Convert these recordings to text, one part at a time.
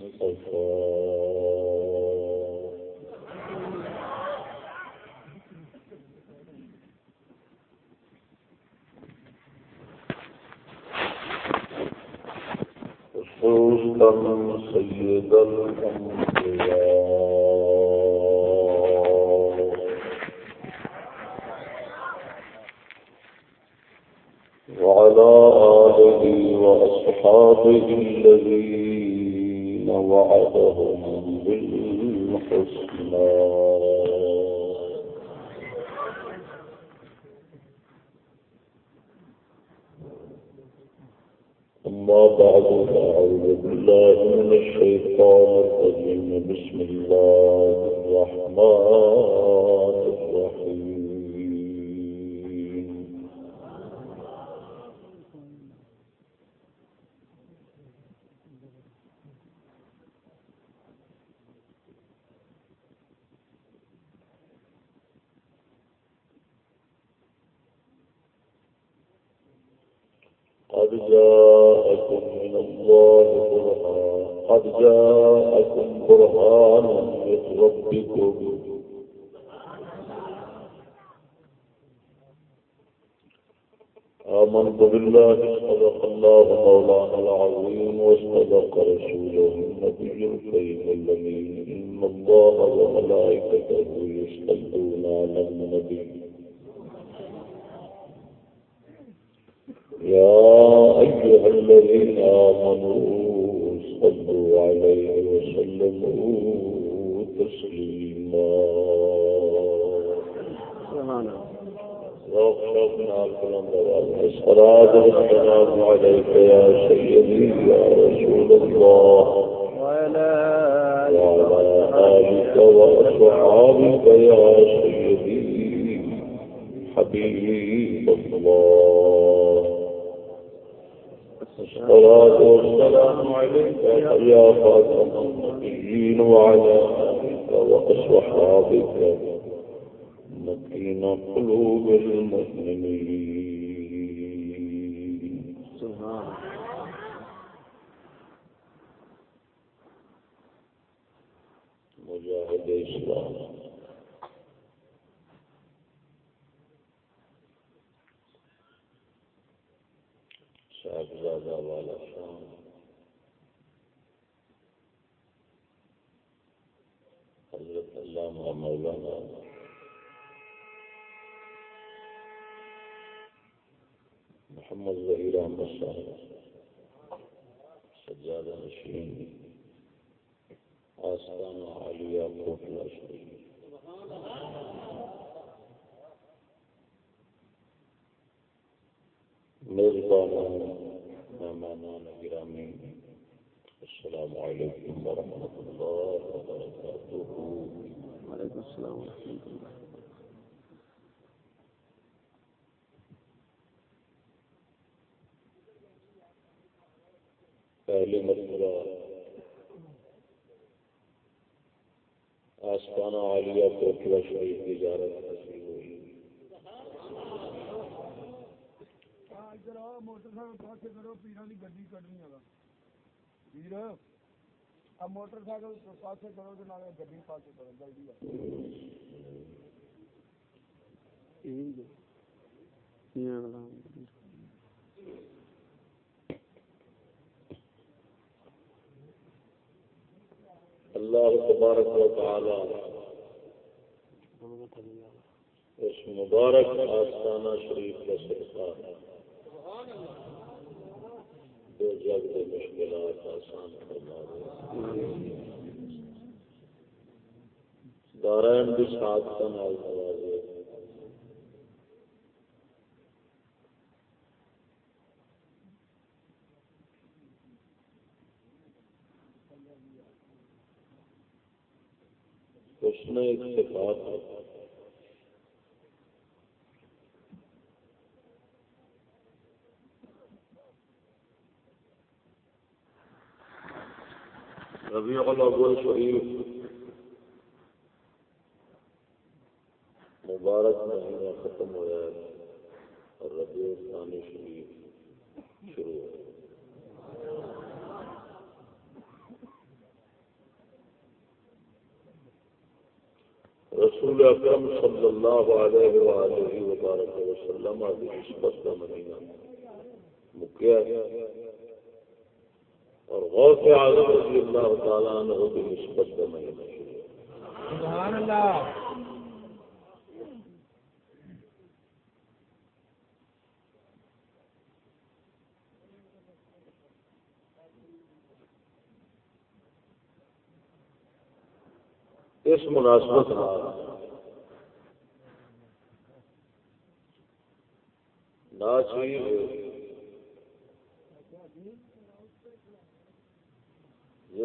صفراء سيد الأنبياء وعلى آله وأصحابه الذين وعدهم بالحسنى مہمان گرامی السلام علیکم ورحمۃ اللہ وبرکاتہ وعلیکم السلام ورحمۃ اللہ پہلے مرتبہ آسمانہ عالیہ کوٹلا شریف کی زیارت ادھر آ موٹر سائیکل پاس کرو کی پیر آ موٹر سائیکل پاس کرو تو نال پاس کرو جلدی اللہ۔ تبارک و تعالی اس مبارک آستانہ شریف کا سرکار دو جگ کے مشکلات آسان فرما نال اتفاق ربیع الاول شریف۔ مبارک مہینہ ختم ہوا ہے اور ربیع ثانی شریف شروع ہوا رسول اکرم صلی اللہ علیہ وآلہ وبارک وسلم کی نسبت کا مہینہ مکیا اور غوث اعظم رضی اللہ تعالیٰ عنہ کی نسبت کا مہینہ سبحان اللہ۔ اس مناسبت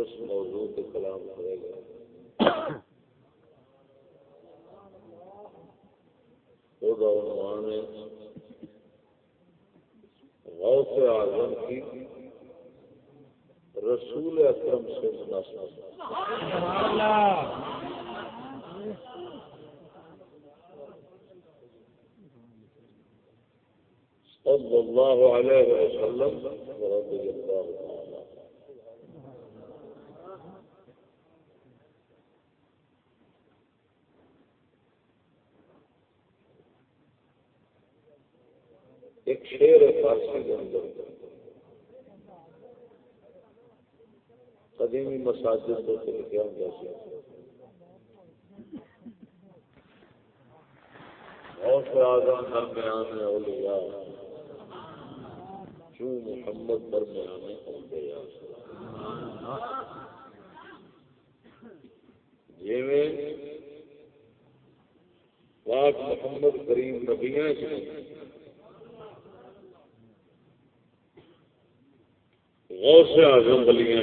جس موضوع کے کلام کرے گا۔ عنوان غوث اعظم کی رسول اکرم سے مناسبت۔ صلى الله عليه وسلم ورضي الله تعالى ایک شیر فارسی کے اندر۔ قدیمی مساجد کو لکھا گیا اور آزم درمیان اولیاء۔ کیوں محمد درمیان انبیاء جی پاک محمد کریم نبیاں غوث اعظم بلیاں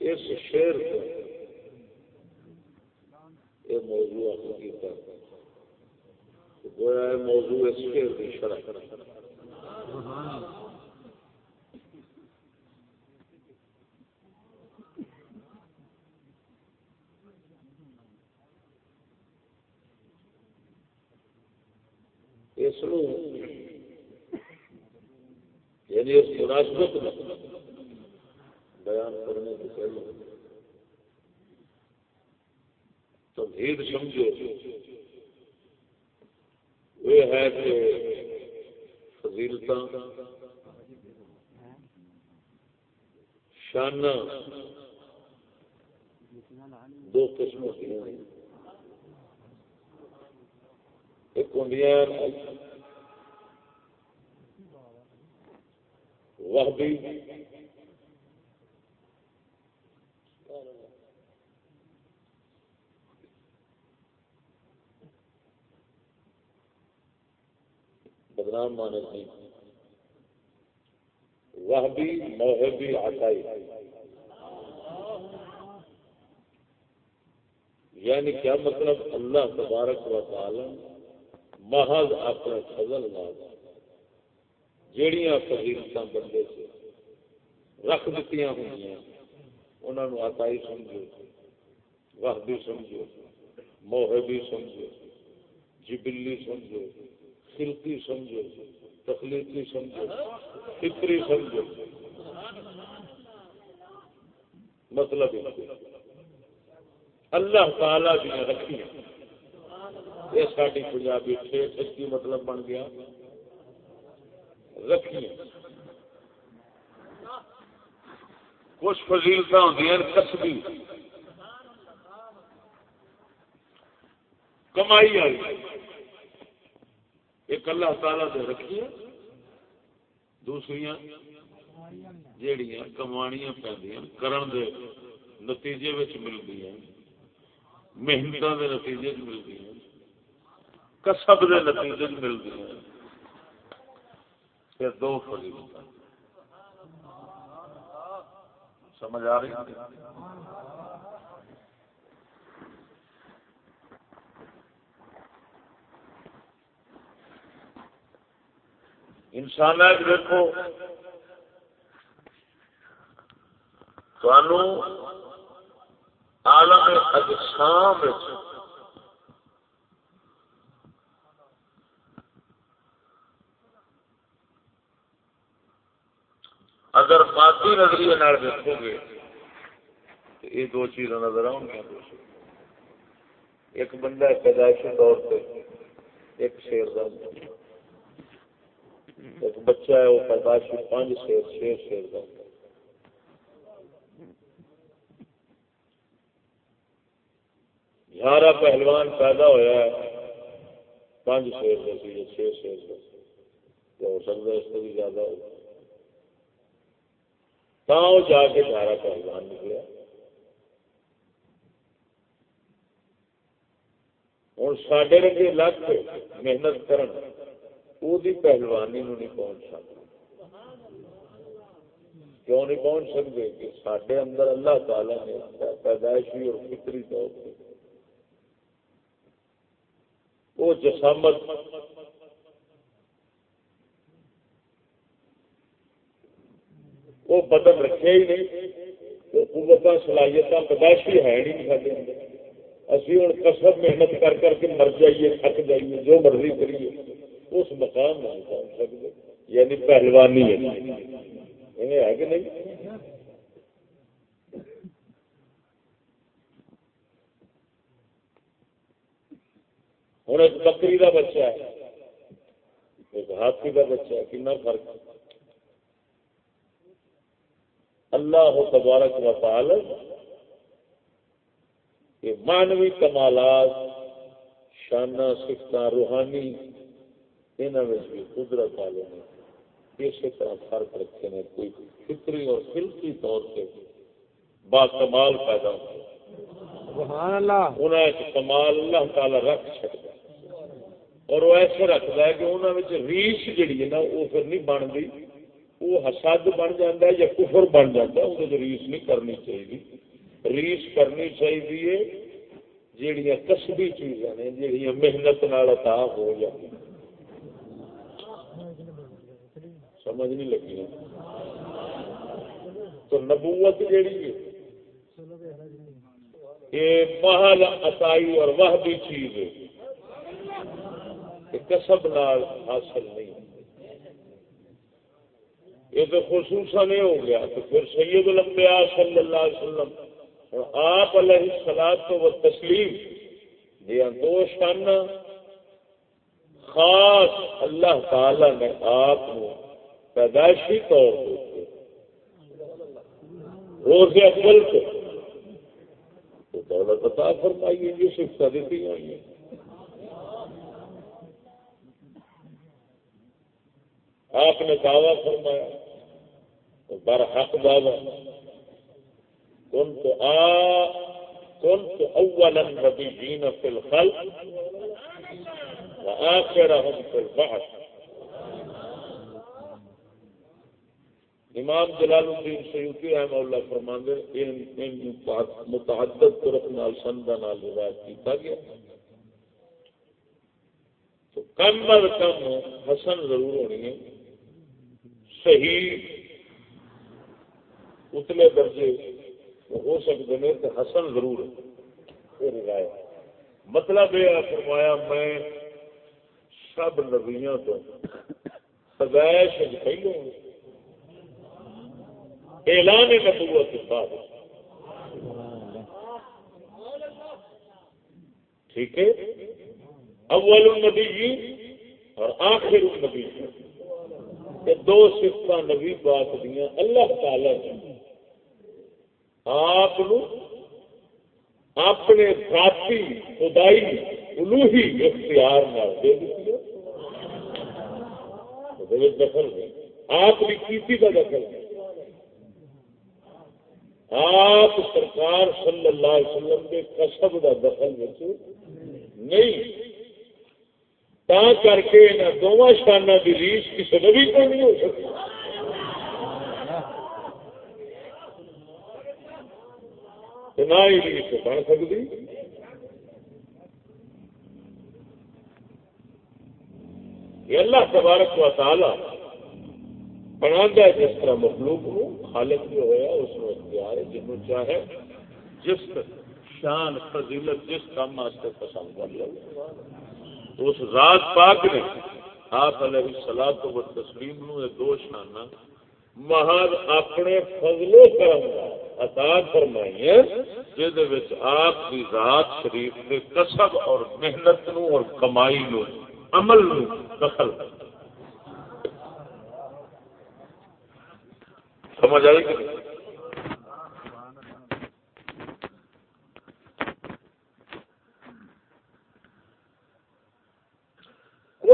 اس شعر کو یہ موضوع حقیقت گویا موضوع اس شعر کی شرح۔ اس یعنی اس مناسبت بیان کرنے کے پہلے تو سمجھو۔ یہ ہے کہ فضیلت شانہ دو قسم کی ہیں۔ ایک ہوں وہ بدنام مانے تھی وہ بھی موہبی آٹائی یعنی کیا مطلب؟ اللہ تبارک و تعالی محض اپنے فضل نال جہیا فضیلت بندے سے رکھ دیتی ہوئی انہوں نے آتائی سمجھو وحبی سمجھو موہبی سمجھو، جبلی سمجھو، خلقی سمجھو، تخلیقی سمجھو فکری سمجھو۔ مطلب اللہ تعالی بھی رکھی یہ ساری پنجابی ٹھیک کی مطلب بن گیا رکھی۔ کچھ فضیلت ہوں کسبی۔ کمائی آئی ایک اللہ تعالی سے رکھیے دوسری جہیا کمانیاں پہ کرن دے نتیجے ملتی ہیں محنت کے نتیجے ملتی ہیں۔ کسب کے نتیجے ملتی ہیں پھر دو فری سمجھ آ رہی انسان دیکھو عالم اجسام اگر مادی نظریے دیکھو گے، تو یہ دو چیزاں نظر آؤ گیا۔ ایک بندہ پیدائشی طور پہ، ایک شیر کا ایک بچہ ہے، وہ پیدائشی پانچ شیر شیر شیر کا یارہ پہلوان پیدا ہوا ہے، پانچ شیر کا سی چھ شیر کا ہو سکتا ہے اس سے بھی زیادہ ہو۔ وہ جا کے گیارہ پہلوان نکلیا۔ ہوں سڈے رنگے لگ محنت کرن وہ پہلوانی نہیں پہنچ سکتا کیوں نہیں پہنچ سکتے کہ سڈے اندر اللہ تعالی نے پیدائشی اور فطری طور پہ۔ وہ جسامت وہ بدن رکھے ہی نہیں، وہ قوت صلاحیت پیدائشی ہے نہیں جی سارے اسی ہوں کسب محنت کر کر کے مر جائیے، تھک جائیے، جو مرضی کریے۔ اس مقام نہیں پہنچ سکتے۔ یعنی پہلوانی ہے۔ انہیں ہے کہ نہیں؟ ہوں ایک بکری کا بچہ ہے۔ ایک ہاتھی کا بچہ ہے، کنا فرق ہے؟ اللہ تبارک و تعالی کہ مانوی کمالات شانہ سکھتا روحانی یہاں بھی قدرت والے نے اسی طرح فرق رکھے نے کوئی فطری اور فلکی طور سے با کمال پیدا انہیں ایک کمال اللہ تعالی رکھ سکتا اور وہ ایسے رکھتا ہے کہ انہوں ریش جڑی ہے نا وہ پھر نہیں بنتی۔ وہ حسد بن جاتا ہے یا کفر بن جاتا ہے وہ ریس نہیں کرنی چاہیے۔ ریس کرنی چاہیے جہیا کسبی چیزاں نے جہیا محنت نال عطا ہو جاتی سمجھ نہیں لگی۔ تو نبوت جیڑی ہے، یہ محل عطائی اور وہ بھی چیز ہے۔ کسب نال حاصل نہیں۔ یہ تو خصوصاً نہیں ہو گیا تو پھر سید الانبیاء صلی اللہ علیہ وسلم آپ علیہ سلاد تو وہ تسلیم، یہ دو شان خاص اللہ تعالی نے آپ پیدائشی طور پہ روز اول سے تو دولت عطا فرمائی یہ شکشا دیتی ہیں۔ آپ نے دعویٰ فرمایا۔ تو برحق دعویٰ كنت آ كنت أول النبيين في الخلق وآخرهم في البعث. امام جلال الدین سیوتی رحمہ اللہ فرماندے ان متعدد طرق نال سندا نال روایت کیتا گیا. تو کم از کم حسن ضرور ہونی ہے، صحیح اتلے درجے ہو سکتے ہیں تو حسن ضرور ہے۔ مطلب یہ فرمایا، میں سب نبیوں تو سدائش پہلو اعلان نبوت کے بعد۔ ٹھیک ہے؟ اول النبی جی اور آخر النبی جی دو سفت نبی بات دیا اللہ تعالی نے آپ اپنے ذاتی خدائی الوہی اختیار دے دیتی ہے۔ دخل نہیں آپ کی کیسی کا دخل ہے۔ آپ سرکار صلی اللہ علیہ وسلم کے کسب کا دخل نہیں۔ تا کر کے ان دونوں شانہ کی ریس کسی نے بھی نہیں ہو سکتی۔ نہ ہی بن سکتی یہ اللہ تبارک و تعالی بنا ہے جس طرح مخلوق ہو خالق جو ہوا اس میں اختیار ہے جنوں چاہے جس شان فضیلت جس کام واسطے پسند کر لو اس ذات پاک نے آپ علیہ سلاد و تسلیم نو دو شانہ محض اپنے فضلو کرم عطا فرمائی ہے جہد آپ کی ذات شریف کے کسب اور محنت نو اور کمائی نو، عمل نو دخل۔ سمجھ آئی کہ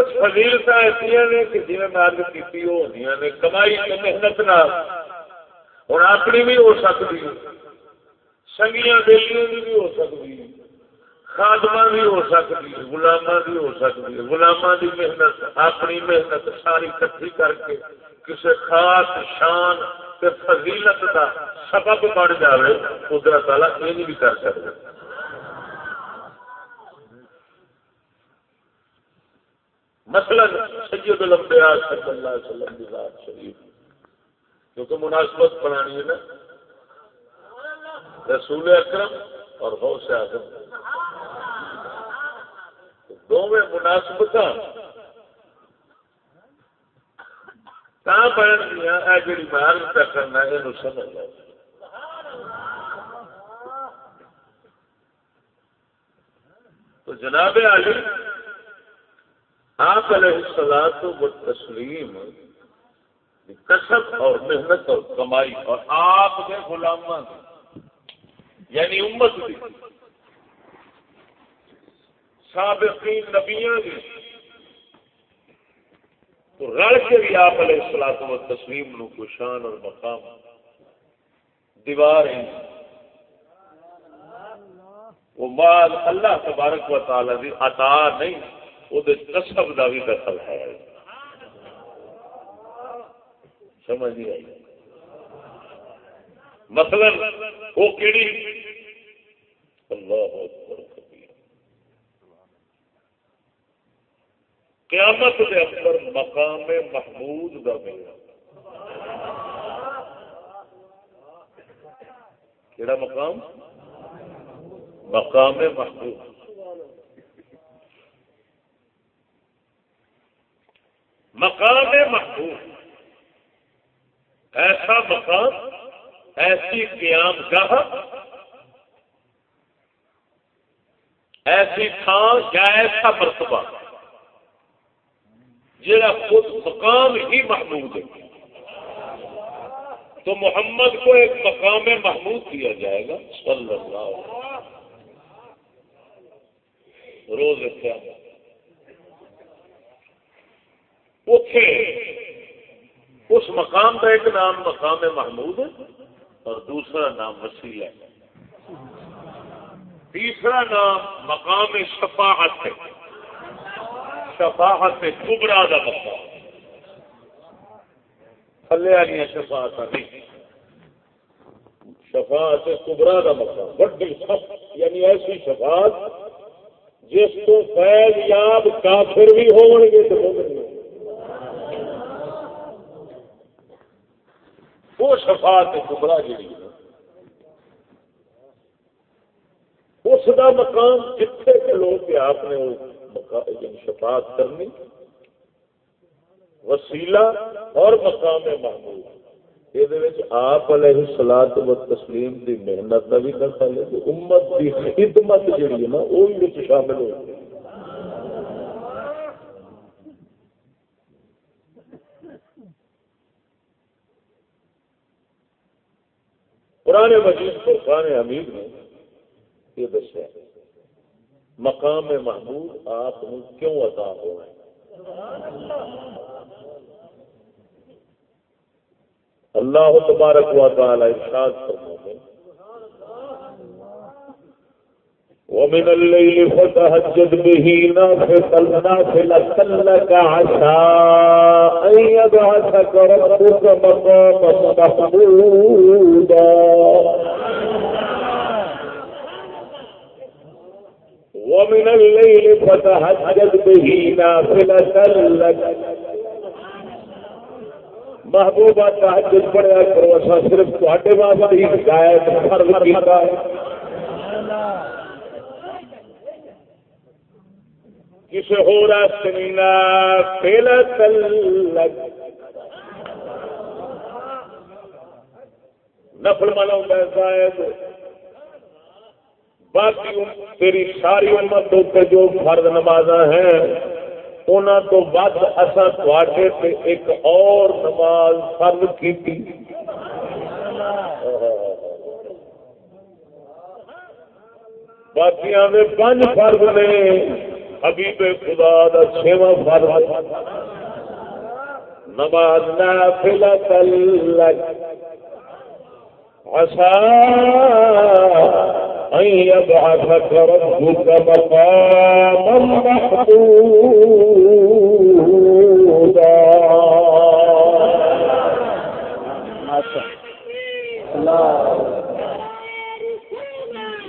کچھ فضیلت ایسا نے کہ جی میں عرض کی ہوئی کمائی تو محنت نہ ہوں اپنی بھی ہو سکتی سنگیاں بیلیاں بھی ہو سکتی خادمہ بھی ہو سکتی گلاما بھی ہو سکتی گلاما کی محنت، اپنی محنت ساری کٹھی کر کے کسی خاص شان فضیلت کا سبب بن جائے قدرت والا یہ بھی کر سکتے مثلا سید الانبیاء صلی اللہ علیہ وسلم کی ذات شریف کیونکہ مناسبت بنانی ہے نا۔ رسول اکرم اور غوث اعظم۔ دونوں مناسبت بن گیا جی مار پہ کرنا یہ سمجھ تو جناب علی آپ علیہ السلام تو وہ تسلیم کسب اور محنت اور کمائی، اور آپ کے غلام یعنی امت بھی سابقین نبیاں بھی تو رل کے بھی آپ علیہ السلام و تسلیم نو کو شان اور مقام، دیوار ہیں وہ بعد اللہ تبارک و تعالی دی عطا نہیں۔ وہ کسب کا بھی دخل ہے۔ سمجھ نہیں آئی۔ مثلا وہ کیڑی اللہ قیامت کے اندر مقام محمود کا ملنا کہڑا مقام؟ مقام محمود۔ مقام محمود ایسا مقام، ایسی قیام گاہ، ایسی تھان یا ایسا مرتبہ جہاں خود مقام ہی محمود ہے۔ تو محمد کو ایک مقام محمود دیا جائے گا۔ صلی اللہ روز رکھا اتے اس مقام کا ایک نام مقام محمود ہے اور دوسرا نام وسیلہ ہے۔ تیسرا نام مقام شفاعت ہے۔ شفاعت کبرا کا مقام۔ تھلے والی شفاعت نہیں شفاعت کبرا کا مقام بڑی سب یعنی ایسی شفاعت جس کو فیض یاب کافر بھی ہو گے تو وہ شفاعت کبرا جڑی ہے۔ اس کا مقام جتنے کے لوگ آپ نے یعنی شفاعت کرنی، وسیلہ اور مقام محمود۔ یہ آپ علیہ سلاد و تسلیم کی محنت کا بھی کر سکتے امت کی خدمت جہی ہے نا، وہ بھی شامل ہو پرانے مجید فرقان حمید نے یہ دسیا مقام محمود آپ کیوں عطا ہو اللہ تبارک و تعالی ارشاد فرماتے ہیں۔ ومن الليل فتهجد به نافلة نافلة لك عسى أن يبعثك ربك مقاما محمودا. ومن الليل فتهجد به نافلة لك. محبوبہ تحجد پڑھیا کرو اچھا صرف تے واسطے ہی شکایت فرض کیتا ہے کسی ہو راستے پہلا تلک نفل منا زائد۔ باقی تیری ساری امت کے جو فرد نماز ہیں انہوں تو ود اصا تے ایک اور نماز فرد کی باقی پانچ فرد نے۔ حبیب خدا دا چھواں فرد نماز نافلہ تلک عسى أن يبعثك ربك مقاما محمودا۔ اچھا۔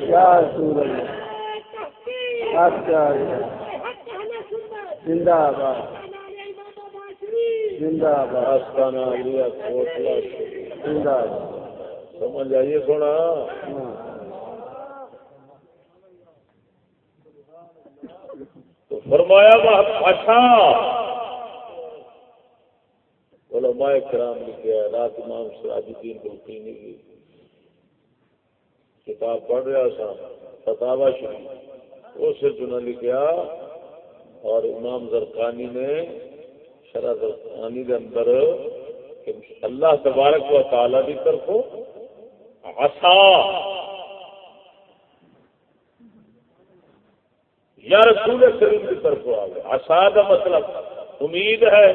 يا رسول الله اچھا۔ زندہ زندہ زندہ سمجھ آئیے تو فرمایا اچھا۔ علماء کرام لکھے رات امام سراج الدین بلقینی کی کتاب پڑھ رہا سا فتاوا شریف۔ اس سے چنا لکھا اور امام زرقانی نے شرح زرقانی کے اندر اللہ تبارک و تعالی کی طرفوں یا رسول کریم کی طرف آ گئے. آسا کا مطلب امید ہے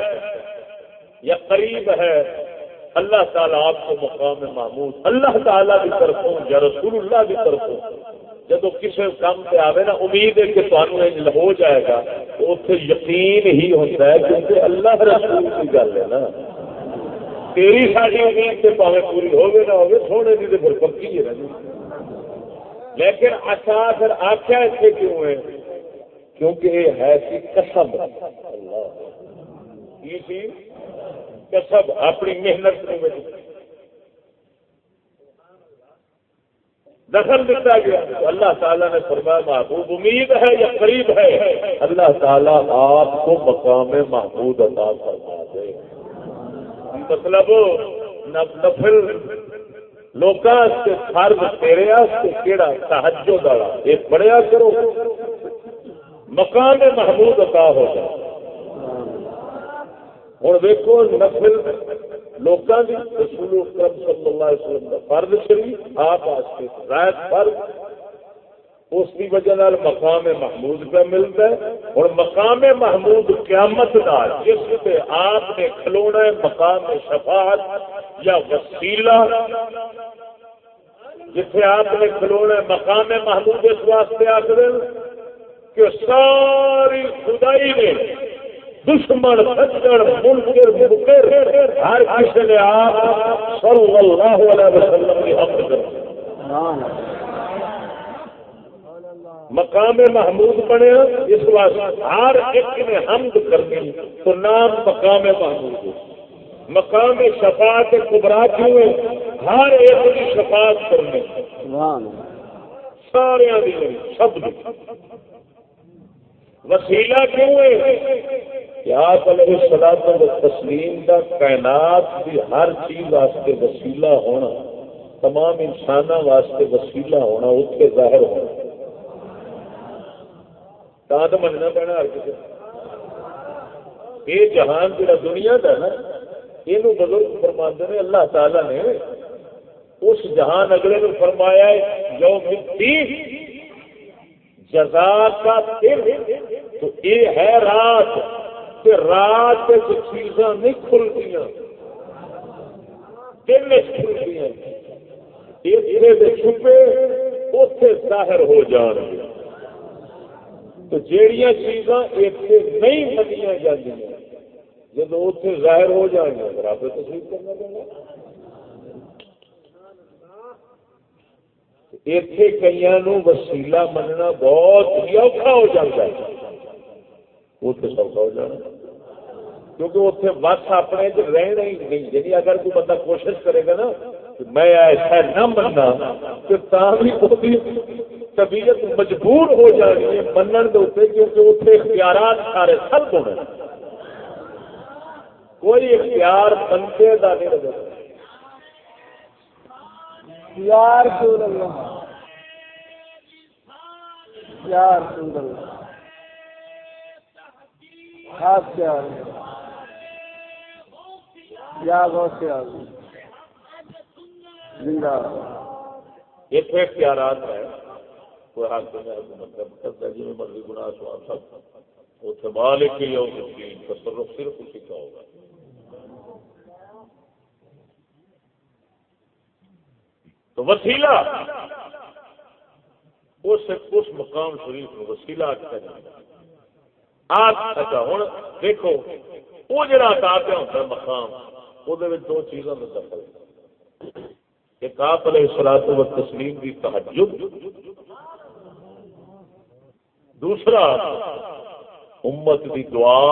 یا قریب ہے. اللہ تعالیٰ آپ کو مقام محمود. اللہ تعالیٰ کی طرفوں یا رسول اللہ کی طرفوں جب کسی کام پہ آئے نا، امید ہے کہ تمہیں ہو جائے گا. اتنے یقین ہی ہوتا ہے کیونکہ اللہ رسول کی گل ہے نا۔ تیری ساری امید سے پاوے پوری ہوگی نہ ہوگی سونے کی تو پھر پکی ہی رہی لیکن اچھا پھر آخیا اتنے کیوں ہے؟ کیونکہ یہ ہے سی کسب کسب اپنی محنت دخل دیتا گیا۔ اللہ تعالیٰ نے فرمایا، محبوب امید ہے یا قریب ہے؟ اللہ تعالیٰ آپ کو مقام محبوب عطا فرما دے۔ مطلب نفل لوگ فرض، تیرے کہڑا تحجو والا؟ یہ پڑھیا کرو۔ مکان محمود عطا ہو جائے۔ ہوں دیکھو نفل لوگوں کی رسول اکرم صلی اللہ علیہ وسلم کا فرض شریف، آپ واسطے رائت فرض اس کی وجہ نال مقام محمود پہ ملتا ہے۔ اور مقام محمود قیامت دار جس پہ آپ نے کھلونا ہے مقام شفاعت یا وسیلہ جتنے آپ نے کھلونا ہے مقام محمود، اس واسطے آخر کہ ساری خدائی نے دشمن سجڑ منکر مکر ہر کسی نے آپ صلی اللہ علیہ وسلم کی حق کر مقام محمود بنے اس واسطے ہر ایک نے حمد کرنی تو نام مقام محمود مقام شفاعت کبرا کیوں ہے؟ ہر ایک کی شفاعت کرنے سارے سب وسیلہ کیوں ہے؟ کیا پہلے سلا تسلیم کا کائنات کی ہر چیز واسطے وسیلہ ہونا، تمام انسانوں واسطے وسیلہ ہونا اتنے ظاہر ہونا۔ تو مننا پینا ہر کسی یہ جہان جا دنیا کا نا یہ بزرگ فرما نے، اللہ تعالی نے اس جہان اگلے نے فرمایا جو مٹی جزا کا دل تو یہ ہے رات کہ رات چیزاں نہیں کھلتی دل کھلتی چھپے اتے ظاہر ہو جان گے۔ تو جیڑیاں چیزاں اتنے نہیں منیا جب اتنے ظاہر ہو جائیں گے آپ تصویر کرنا پڑنا اتے کئی وسیلا مننا بہت ہی اوکھا ہو جاتا ہے۔ اتنے سوکھا ہو جانا کیونکہ اتنے بس اپنے رہنا ہی نہیں یعنی اگر کوئی بندہ کوشش کرے گا نا میں ایسا نہ مننا تو طبیعت مجبور ہو جانی ہے منن کے اتنے کیونکہ اتنے اختیارات سارے سب ہونے کوئی اختیار بندے کا نہیں نظر یار اللہ یار رسول اللہ خاص کیا یا بہت سے زندہ۔ یہ پھر اختیارات ہے کوئی حق میں مطلب کرتا جی میں مرضی، گناہ سواب سب۔ اتنے مالک کے یوم الدین تصرف صرف اسی کا ہوگا۔ تو وسیلہ۔ اس مقام شریف میں وسیلہ آتا جاتا آپ اچھا ہوں دیکھو وہ جڑا عطا پہ ہوتا ہے، مقام وہ دو چیزوں میں دخل ایک آپ علیہ الصلوۃ و تسلیم کی تہجد، دوسرا امت کی دعا،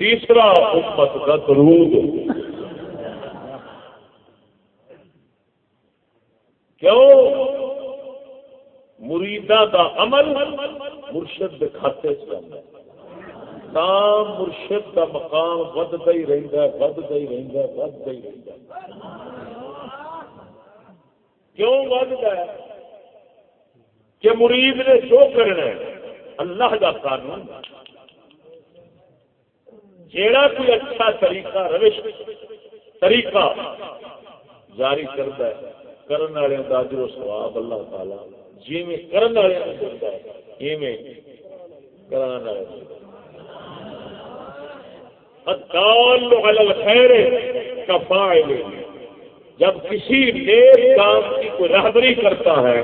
تیسرا امت کا درود۔ کیوں؟ مریدا دا عمل۔ مرشد کے کھاتے چلتا تام مرشد کا مقام ودتا ہی رہتا ہے ودتا ہی رہتا ہے ودتا ہی رہتا ہے۔ کیوں ودتا ہے؟ کہ مرید نے جو کرنا ہے؟ اللہ کا قانون۔ جیڑا کوئی اچھا طریقہ، روش طریقہ جاری کرتا ہے کرنے والے کا اجر و ثواب اللہ تعالی جی میں کرنے والے دیتا ہے۔ ایویں کرانے والے خیر کفائل جب کسی نیک کام کی کوئی رہبری کرتا ہے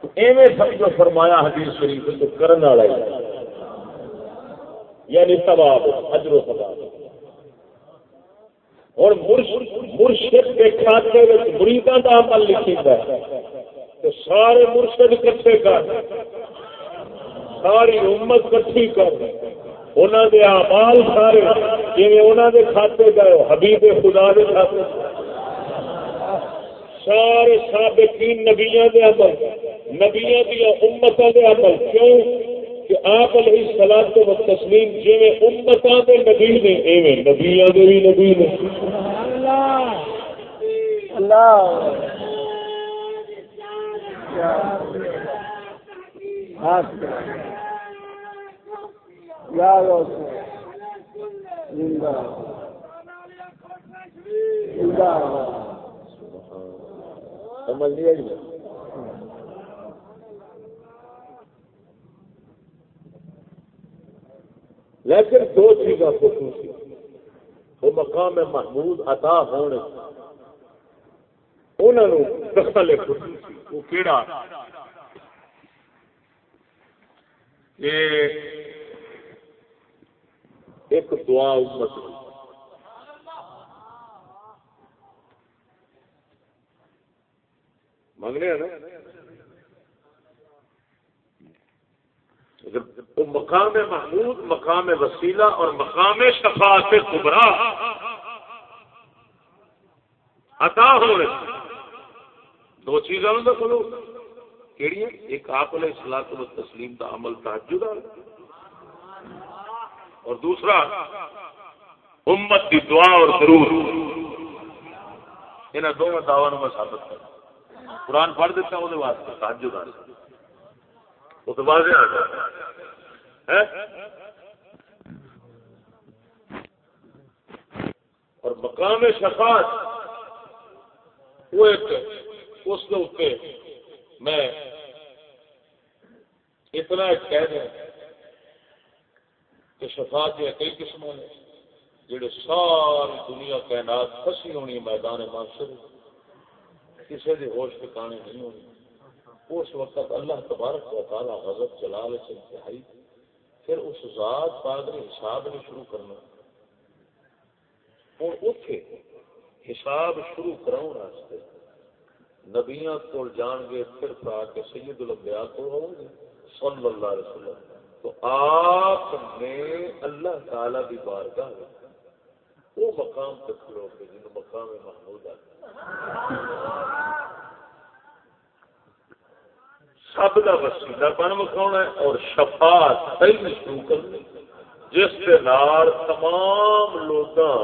تو ایویں سمجھو فرمایا حدیث شریف تو کرنے والا یعنی ثواب، اجر و ثواب۔ اور مرشد کے کھاتے میں مریداں کا عمل لکھی ہے۔ تو سارے مرشد کٹھے کر۔ ساری امت کٹھی کر انہوں دے آمال سارے جی انہوں دے کھاتے گئے، حبیب خدا دے کھاتے۔ سارے سابقین نبیاں دے عمل، نبیاں دیا امتوں دے عمل۔ کیوں؟ کہ آپ علیہ سلاد و تسلیم جی امتاں دے نبی نے، ایویں نبیاں دے بھی نبی نے۔ اللہ! اللہ! سمجھ نہیں آئی۔ لیکن دو چیزاں خصوصی وہ مقام محمود عطا ہونے انہوں دخل خصوصی وہ کیڑا؟ ایک دعا امت منگنے ہیں نا؟ مقام محمود، مقام وسیلہ اور مقام شفاعت کبرا عطا ہو رہے دو چیزوں کا کھلو کہڑی ایک آپ علیہ السلاط و تسلیم کا عمل تحجد اور دوسرا، امت کی دعا اور ضرور۔ ان دونوں دعووں میں ثابت کر۔ قرآن پڑھ دیتا ہوں وہ واسطے تحجد آ وہ تو واضح آ اور مقام شفاعت، وہ ایک، اس کے اوپر میں اتنا ایک کہہ دوں کہ شفاعت کے کئی قسموں نے، جڑے ساری دنیا کائنات پھنسی ہونی میدان معاشر کسی کے ہوش ٹھکانے نہیں ہونی۔ اس وقت اللہ تبارک و تعالی غضب، جلال سے انتہائی پھر اس ذات پاک نے حساب نے شروع کرنا۔ ہوں اتے حساب شروع کراؤ واسطے نبیاں کو جان گے، پھر پا کے سید الانبیاء کو ہوں گے۔ صلی اللہ علیہ وسلم۔ تو آپ نے اللہ تعالی کی بارگاہ وہ مقام تک کھلو کے جن مقام محمود آ سب کا وسیلہ بن مکھاؤنا ہے اور شفاعت پہلی شروع کرنی جس کے نال تمام لوگوں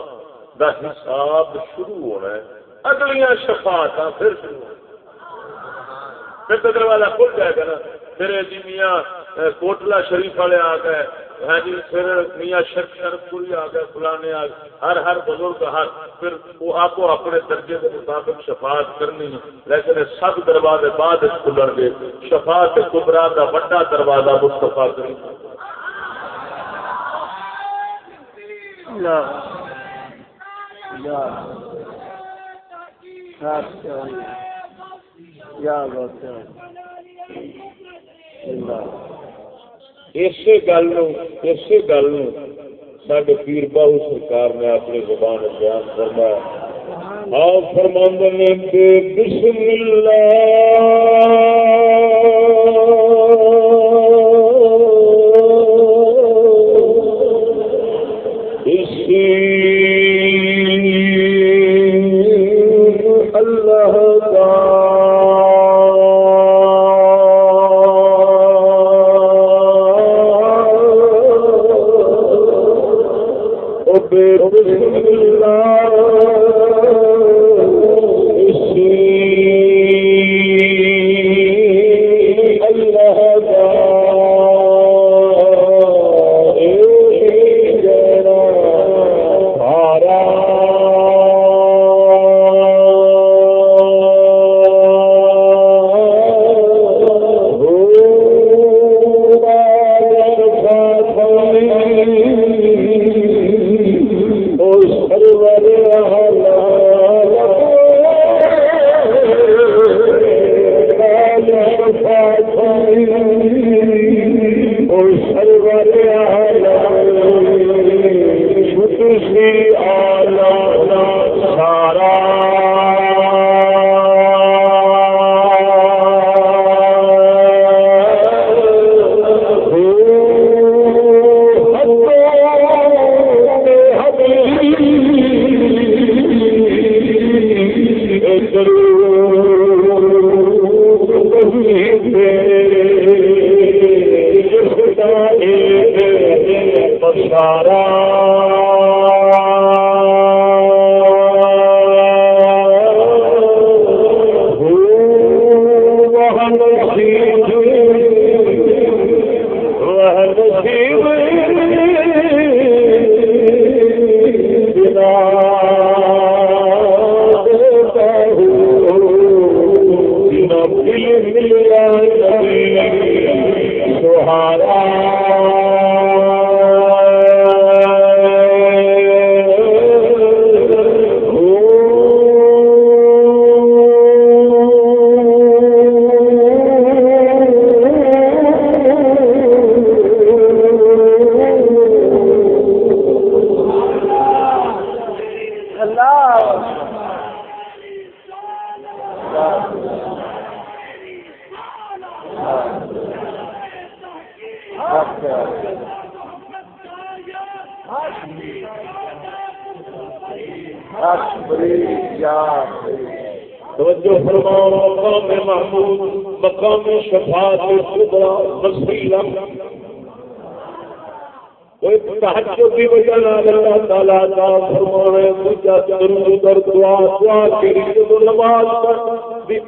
دا حساب شروع ہونا ہے۔ اگلیاں شفاعت پھر شروع ہونا پھر تو دروازہ کھل جائے گا نا۔ پھر جی میاں کوٹلا شریف والے آ گئے۔ ہاں جی پھر میاں شرک شرف پوری آ گئے، فلانے آ گئے۔ ہر ہر بزرگ، ہر۔ پھر وہ آپ کو اپنے درجے کے مطابق شفاعت کرنی لیکن سب دروازے بعد کھلن گے شفاعت کبرا کا بڑا دروازہ مستفا کریں اسی گل اسی گل سڈے پیر باہو سرکار نے اپنی زبان بیان فرمایا آؤ فرماند نے بسم اللہ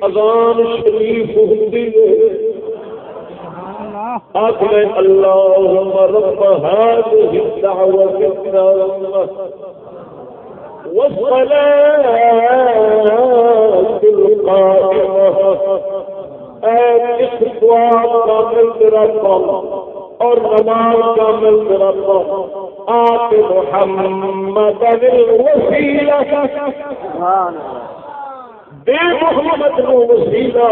اذان شریف ہوتی آخر اللهم رب هذه الدعوة التامة والصلاة القائمة۔ اس دعا کا مل رکھا اور نماز کا مل رکھا آپ محمد الوسیلہ سبحان اللہ محمد نو وسیلہ۔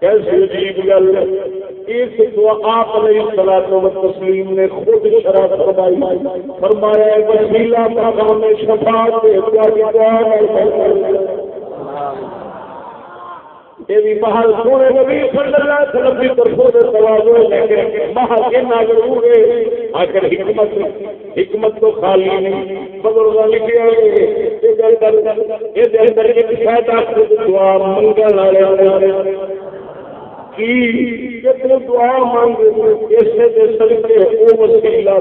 کیسی عجیب گل اس دعا آپ علیہ الصلوۃ والتسلیم نے خود شرح فرمائی۔ فرمایا ہے، وسیلہ کا میں شفاعت دے یہ بھی محل سونے نبی صلی اللہ علیہ وسلم کی طرفوں سے توازو لیکن محل کے ناظرور آخر حکمت حکمت تو خالی نہیں بزرگ لکھے یہ اندر ایک شاید آپ دعا منگل والے کی؟ دعا مانگ ایسے دے سکتے وہ وسیلہ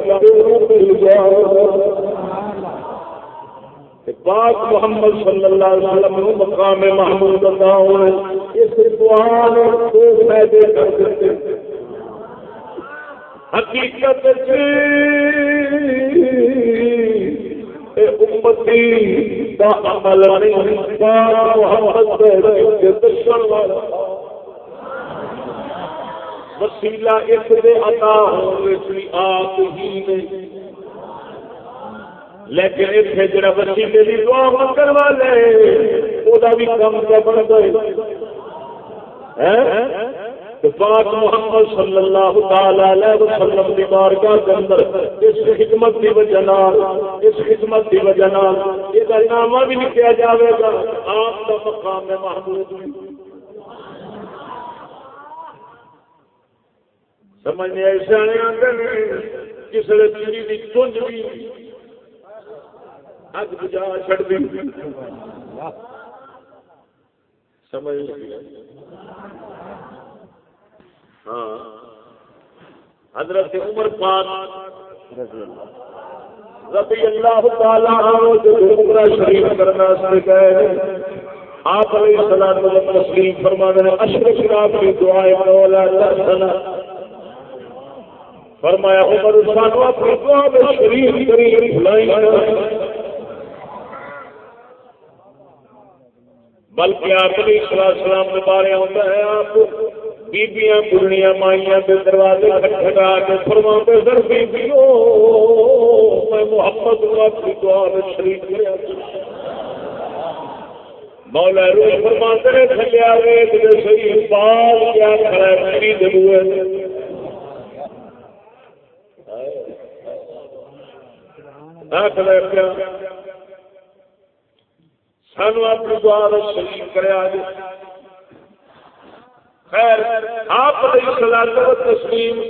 پاک محمد صلی اللہ علیہ وسلم نو مقام محمود عطا ہوئے اس دعا نے دو فائدے کر دیتے حقیقت امتی کا عمل نہیں پاک محمد کے دشن والا وسیلہ اس دے عطا ہوئے آپ ہی نے۔ لیکن اتنے جڑا وسیلے کی دعا منگن والے، وہ بھی کم کا بن گئے پاک محمد صلی اللہ تعالی علیہ وسلم کی بارگاہ کے اندر اس خدمت کی وجہ نال، اس خدمت کی وجہ نال یہ نامہ بھی لکھا جائے گا۔ آپ کا مقام ہے محمود سمجھنے ایسے کسی چیز کی چونج بھی اگ بجا چڑ دی۔ سمجھ ہاں۔ حضرت عمر پاک رضی اللہ تعالی عنہ جو عمرہ شریف کرنا سے گئے آپ علیہ السلام و تسلیم فرما دے اشرف شراب کی دعائیں مولا تسنا فرمایا، عمر سانو اپنی دعا میں شریف کری بھلائی بلکہ آپ علیہ السلام کے بارے ہوتا ہے، آپ بیبیاں بڑھنیاں مائیاں کے دروازے کھٹکھٹا کے فرما کے سر بیبیوں میں محمد اللہ کی دعا میں شریک لیا مولا روح فرماتے ہیں تھلے آ گئے صحیح بال کیا کھڑا ہے خرید ہوئے سانو اپنی دعا شریف کرے آج خیر، آپ سلاد تسلیم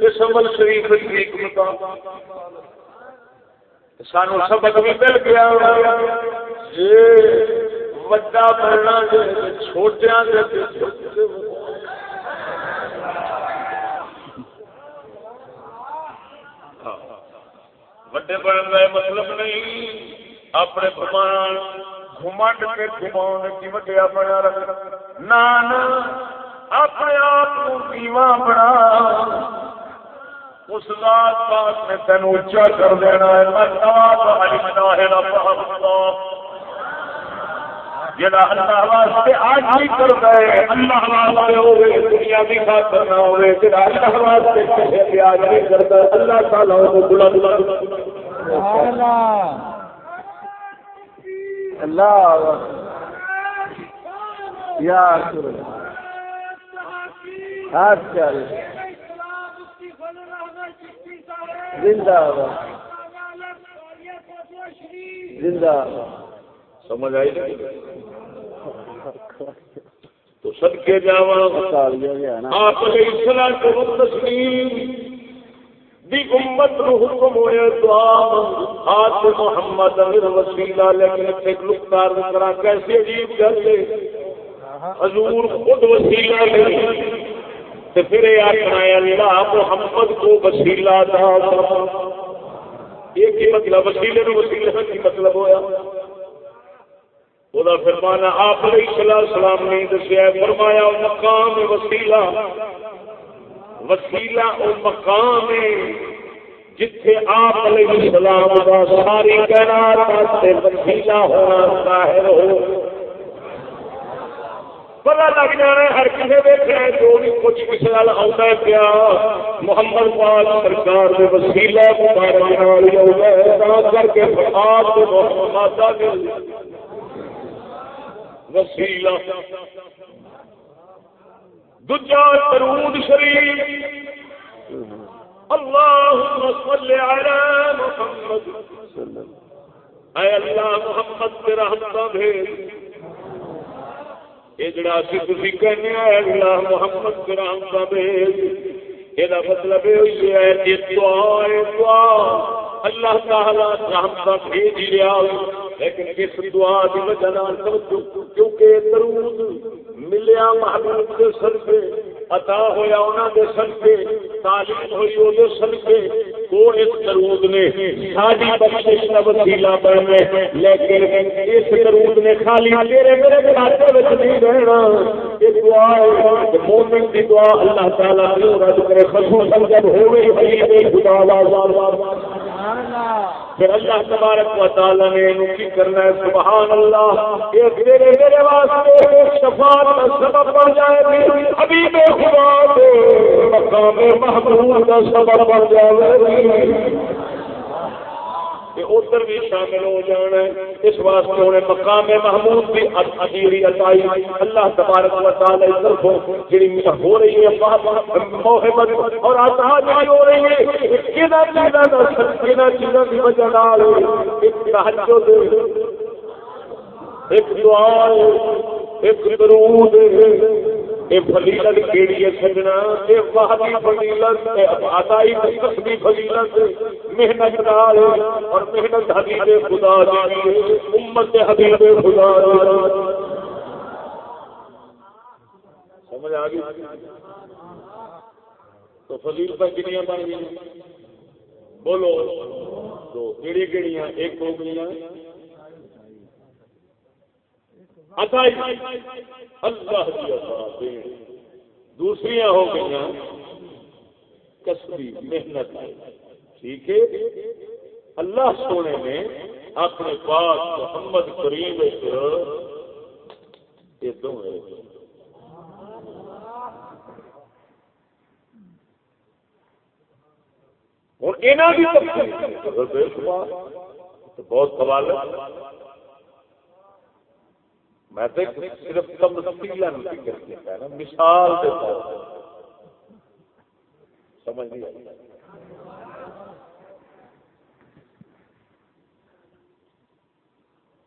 اس عمل شریف کی حکمت سانو سبق بھی مل گیا۔ وڈا بننا چھوٹیا وڈے۔ بننے کا مطلب نہیں، اپنے پرمان گھمنڈ کے گھما کی وڈیا بنا رکھ۔ نان اپنے آپ کو دیوا بنا۔ اس رات پاک نے تین اچا کر دینا ہے۔ جڑا اللہ واسطے آج کرتا ہے، اللہ واسطے ہوئے، دنیا خاطر نہ ہوئے، جڑا اللہ واسطے آج کرتا اللہ تعالیٰ کو اللہ یا چل زندہ زندہ سمجھ آئی تو سب کے جاوا آپ اسلام کو تسلیم۔ دی امت نو حکم ہوئے دعا ہاتھ محمد امیر وسیلہ لیکن ایک لکتار کرا کیسے عجیب گل ہے۔ حضور خود وسیلہ نہیں تو پھر یہ آخنا ہے یعنی اللہ محمد کو وسیلہ دا یہ مطلب؟ وسیلے نو وسیلہ کی مطلب ہویا؟ وہ فرمانا آپ علیہ السلام نے دسیا فرمایا مقام وسیلہ۔ وسیلہ او مقام جتھے آپ علیہ السلام کا ساری کائنات وسیلہ ہونا ظاہر ہو۔ پتا لگ جانا ہر کسی دیکھا ہے جو بھی کچھ کسی نال آتا پیا محمد پاک سرکار کے وسیلہ کر کے آپ وسیلہ دجا درود شریف اللہ صلی علی محمد اے اللہ محمد پہ رحمتہ بھیج یہ جڑا اسی کہنے اگلا محمد پہ کا بھیج یہ مطلب یہ ہے کہ دعا دعا اللہ تعالی رحمتہ بھیج لیا لیکن کس دعا کی وجہ کیونکہ درود ملیا محبوب کے سر پہ عطا ہویا انہوں دے سے تعلیم ہوئی وہ سر سے وہ اس درود نے؟ ساری بخشش کا وسیلہ بننا لیکن اس درود نے خالی تیرے میرے کھاتے میں نہیں رہنا۔ یہ دعا ہے مومن کی دعا اللہ تعالیٰ رد کرے؟ خصوصاً جب ہو گئی خدا پھر اللہ تبارک و تعالی نے انہوں کی کرنا ہے سبحان اللہ۔ یہ تیرے میرے واسطے شفاعت کا سبب بن جائے گی حبیب خدا مقام محبوب کا سبب بن جائے ادھر بھی شامل ہو جانا ہے۔ اس واسطے انہیں مقام محمود کی ادیری عطائی اللہ تبارک و تعالی طرف جڑی ہو رہی ہے محبت اور عطا جڑی ہو رہی ہے کنا چیزاں دا کنا چیزاں دی وجہ نال ایک تہجد، ایک دعا، ایک درود۔ یہ فضیلت کیڑی ہے سجنا؟ یہ وحدی فضیلت ادائی قسمی فضیلت، محنت نال اور محنت حبیب خدا دی، امت حبیب خدا سمجھ آ گئی؟ تو فضیلت کنیاں بن گئی؟ بولو۔ تو کیڑی کیڑی ایک ہو گئی اللہ دوسری ہو گئی کسبی محنت ٹھیک ہے؟ اللہ سونے نے اپنے پاس محمد کریم یہ دو ہوں یہاں بھی بہت سوال ہے۔ میں تو صرف تمثیلا ذکر کیا ہے نا، مثال کے طور پر۔ سمجھ نہیں آئی۔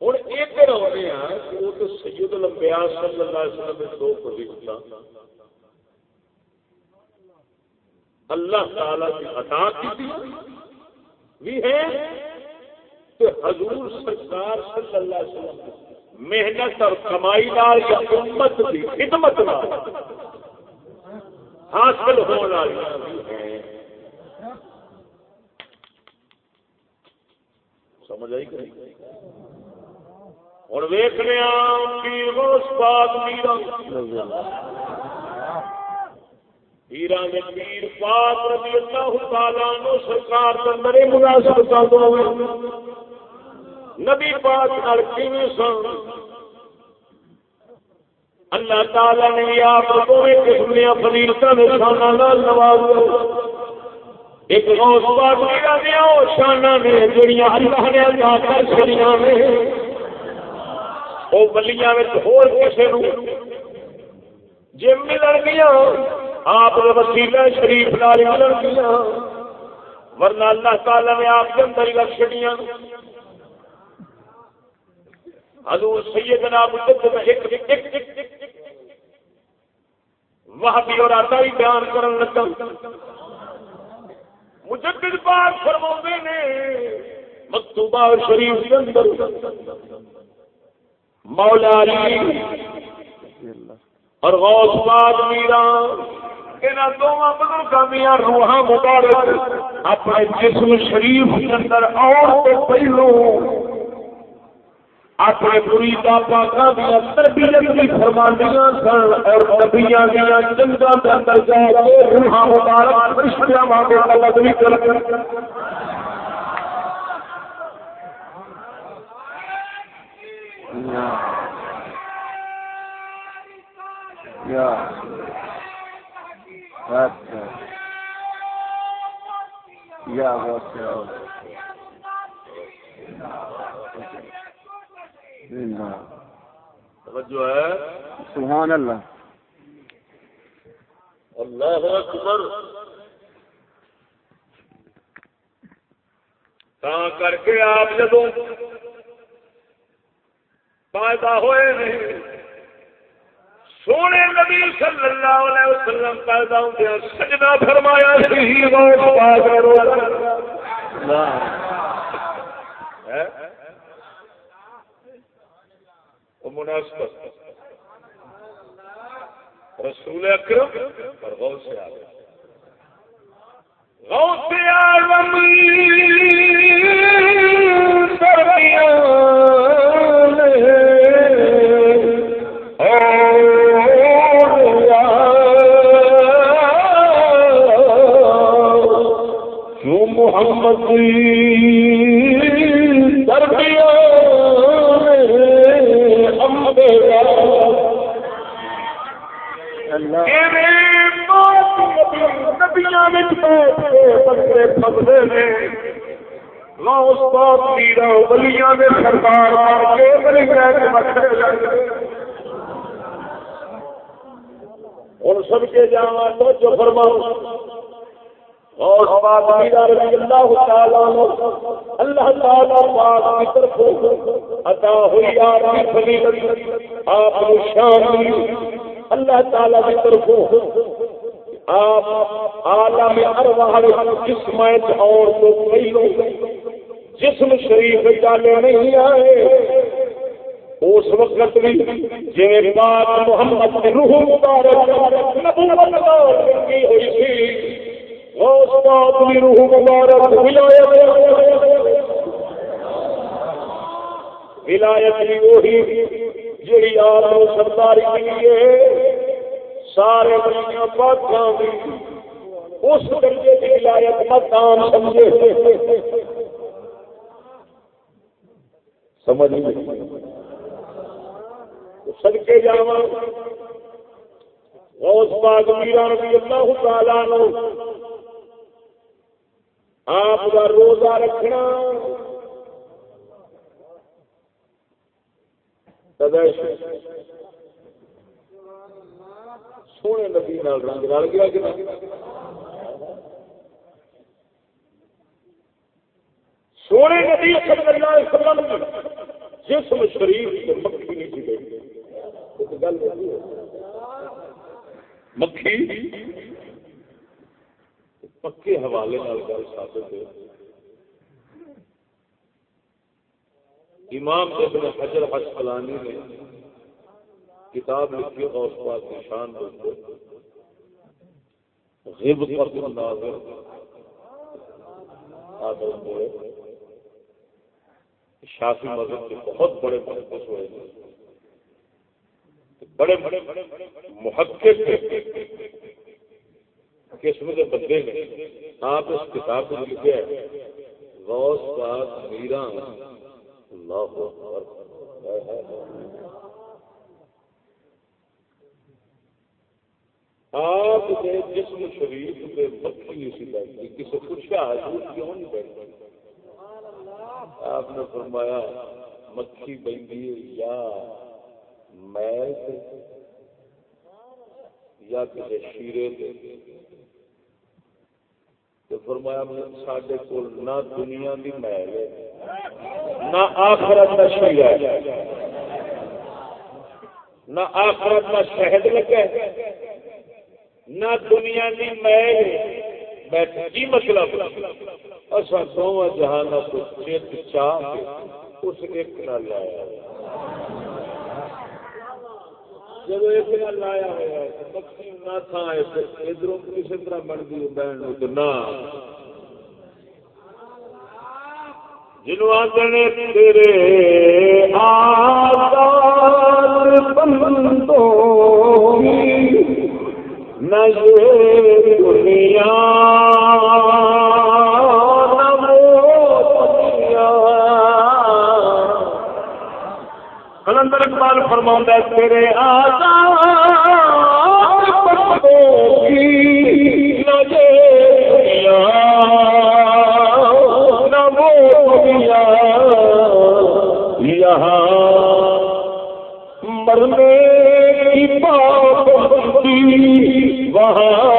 ہوں، ایک رہے ہیں کہ وہ تو سید لمبیا صلی اللہ علیہ وسلم میں دو فضیلت اللہ تعالی کی عطا کی بھی ہے کہ حضور سرکار صلی اللہ علیہ وسلم محنت اور کمائی نال یا امت کی خدمت نال حاصل ہونے والی سمجھ آئی کہ اور ویخنے پیر پاک میرا نے پیر پاک رضی اللہ سرکار نبی پاک سن؟ اللہ تعالی نے بھی آپ دونوں قسم دیا فضیلتوں میں نواز ایک روز پاک میرا دیا شانہ نے جڑیاں اللہ نے اللہ کر چڑیا نے وہ بلیاں ہو کسی جی ملن گیا آپ وسیلہ شریف نال ملن گیا ورنہ اللہ تعالی نے آپ کے اندر ہی رکھ چڑیا حضور سیدنا وہ بھی اور آتا بیان کرن لگا۔ مجدد پاک فرما نے، مکتوبہ شریف کے اندر مولا علی اور غوث پاک میرا انہاں دونوں بزرگاں میاں روحاں مبارک اپنے جسم شریف کے اندر اور تو پہلو اپنے بری پاپا دیا تربیت بھی فرمانیاں سن اور نبیاں دیا جنگا کے اندر جا کے روحاں مبارک رشتہ مانگے طلب بھی کر یا یا توجہ ہے۔ سبحان اللہ۔ اللہ اکبر۔ تا کر کے آپ جدو پیدا ہوئے نہیں سونے نبی صلی اللہ علیہ وسلم پیدا ہوں سجدہ فرمایا مناسبت۔ رسول اکرم اور غوث سے آگے غوث اعظم درمیان جو محمد سب کے تو جو فرماؤ پاک میرا رضی اللہ تعالیٰ عنہ اللہ تعالیٰ پاک کی طرف عطا ہوئی آپ کی فضیلت آپ شان اللہ تعالیٰ کی طرف آپ عالم ارواح جسمت اور تو پہلو جسم شریف ڈالے نہیں آئے۔ اس وقت بھی جی پاک محمد روح مبارک نبوت کی ہوئی تھی۔ اس پاک کی روح مبارک ولایت ولایت بھی وہی جی آپ سرداری کے لیے سارے بڑیاں پاکاں بھی اس درجے کی ولایت مکان سمجھے؟ سمجھ نہیں سدکے جا غوث پاک میرا رضی اللہ تعالیٰ نو آپ کا روزہ رکھنا۔ تدش سونے نبی نال رنگ رل گیا کہ سونے نبی صلی اللہ علیہ وسلم جسم شریف مکھی نہیں سی گئی مکھی؟ پکے حوالے گل ثابت ہے۔ امام ابن حجر حسقلانی نے کتاب لکھی اور اس بات نشان غب پر ناظر آدم ہوئے شافی مذہب کے بہت بڑے محبت ہوئے۔ بڑے بڑے محقق قسم کے بندے نے آپ اس کتاب کو لکھے غوث پاک میرا اللہ اکبر۔ آپ کے جسم شریف کے مکھی نہیں سی بیٹھتی، کسی پوچھا حضور کیوں نہیں بیٹھتی؟ آپ نے فرمایا، مکھی بندی یا میل یا کسی شیرے سے تو فرمایا سڈے کو نہ دنیا کی میل ہے، نہ آخرت کا شیرا نہ آخرت کا شہد لگا نہ دنیا کی میل کی مطلب؟ اصا دونوں جہان کو چیت چاہ اس ایک نہ لایا جب ایک لایا ہوا نہ تھا ادھر کسی طرح بن گئی بہن تو نہ۔ تیرے آزاد بندوں نہ یہ دنیا نہ دنیا کلندر اقبال فرماؤں تیرے آزاد بندوں کی نہ یہ دنیا، نہ وہ دنیا یہاں مرنے کی پابندی وہاں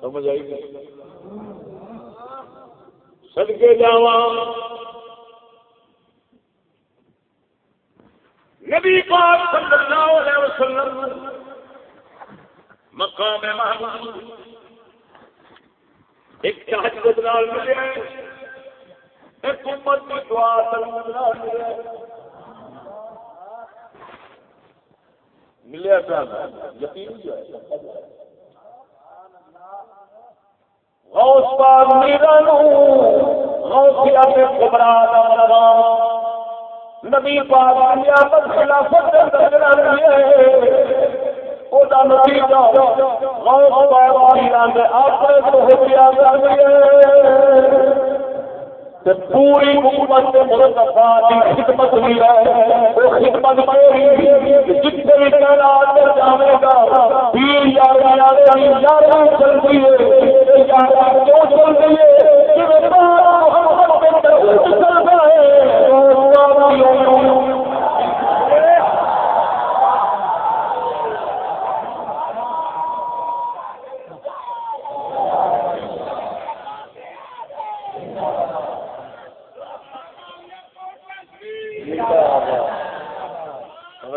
سمجھ آئی؟ گئی سدکے جاوا نبی پاک صلی اللہ علیہ وسلم مقام محمود ایک تحجد نال ملے ایک امت کی دعا سلام نال ملے ملیا پیا یقین جو ہے۔ غوث پاک میرا نو غوثیہ پہ کبرا دا مرغان نبی پاک قیامت خلافت دے اندر جڑا ہے او دا نتیجہ غوث پاک میرا دے اپنے تو ہو گیا پوری حکومت کے مرتفا کی خدمت ہوئی ہے۔ وہ خدمت جتنے بھی تعداد میں جانے گا، پیر یار یار یار چل رہی ہے۔ کیوں چل رہی ہے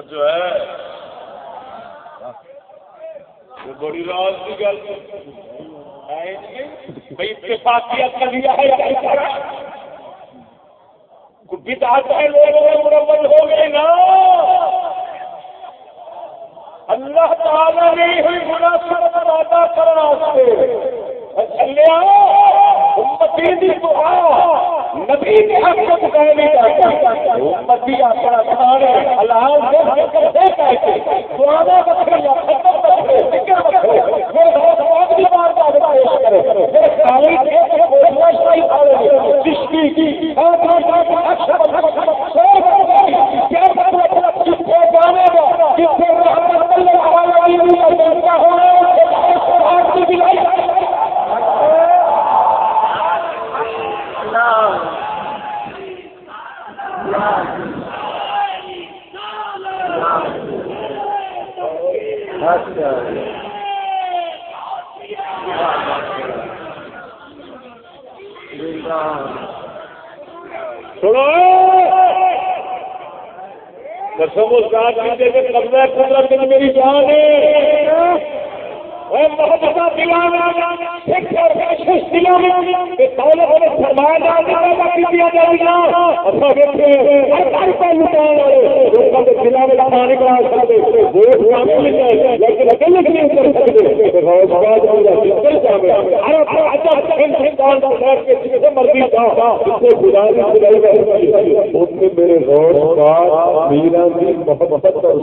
جو ہے بڑی راز کی گل بھائی اتفاقیت کا لیا ہے بدعت ہے، لوگ مرمت ہو گئے نا۔ اللہ تعالی نے ہوئی مناسب ادا کرنا چلیا امتی دی دعا، نبی کے حق کو پکائے نہیں جاتا امتی اپنا کھانے اللہ دے کرتے کہتے دعا دا بکھر یا ہوئے ختم قبضہ قدرت میری جان ہے۔ بہت بھی بار بار پیش کرے میرے خالی کے کے وہ مشائی کھانے چشتی کی ہاتھ ہاتھ اکشر اکشر سو کیا مطلب کتنے جانے گا کتنے رحمت اللہ علیہ وسلم ہونا ہے کی بلائی قبضہ قدرت میری جان ہے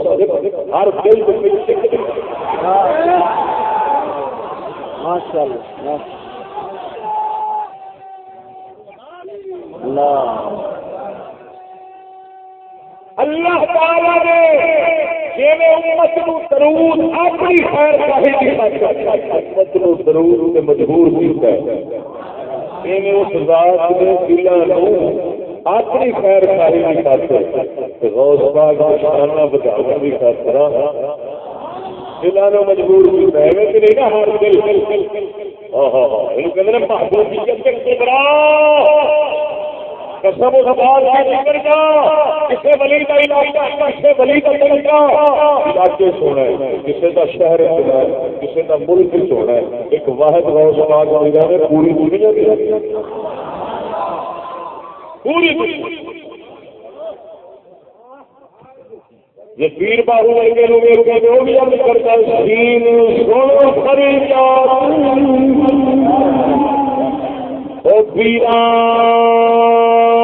میرے ہر دل ماشاء اللہ اللہ تعالی نے امت نو درود اپنی خیر امت نو درود مجبور کیتا ہے۔ اس ذات اپنی خیر خالی کی خاطر غوث پاک شانہ بچانے کی خاطر۔ دلوں مجبور کیتا ہے؟ کہ نہیں نا ہر دل. ہاں، ہاں، ہاں، محبوبیت قسم سوال کا کسی ولی کا علاقہ کسی ولی کا طریقہ علاقے سونا ہے کسی کا شہر سونا ہے کسی کا ملک سونا ہے ایک واحد رو سماج والا پوری دنیا کی. پوری یہ پیر باہو ورگے لوگ جو بھی ہم کرتا ہے سین سونو خریدا او پیران!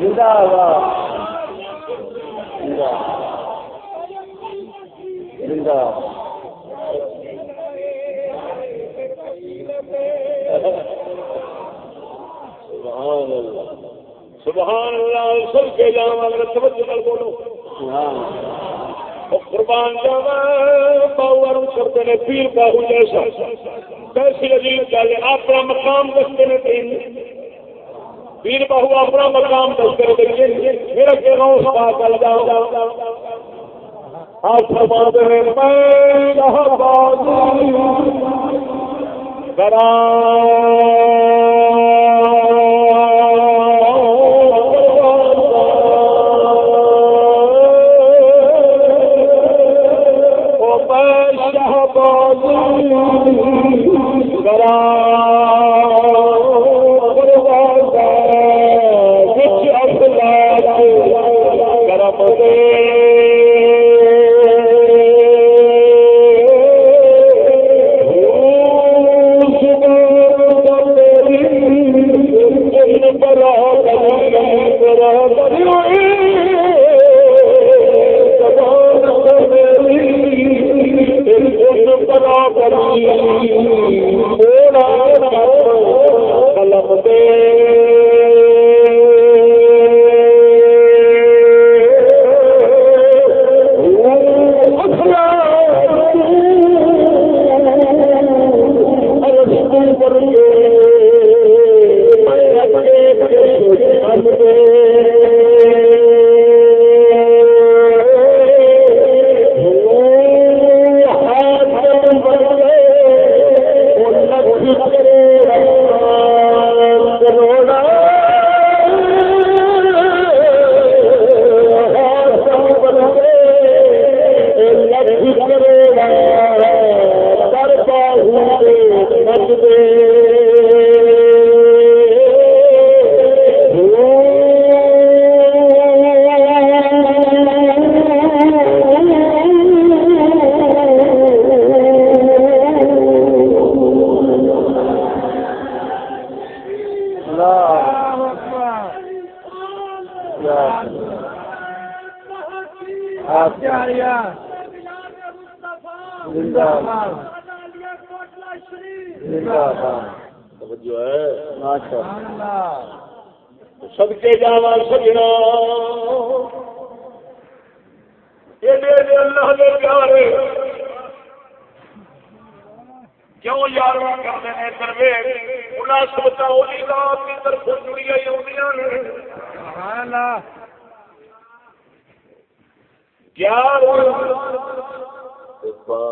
زندہ زندہ سبحان اللہ سب کے جانا بولو قربان جاوا باؤ کرتے پیر باہو جیسا کیسی عجیب گل اپنا مقام دستے ہیں پیر بہو اپنا مقام تذکر دیجیے میرا کہنا اس کا چل جاؤ۔ آپ فرما دے میں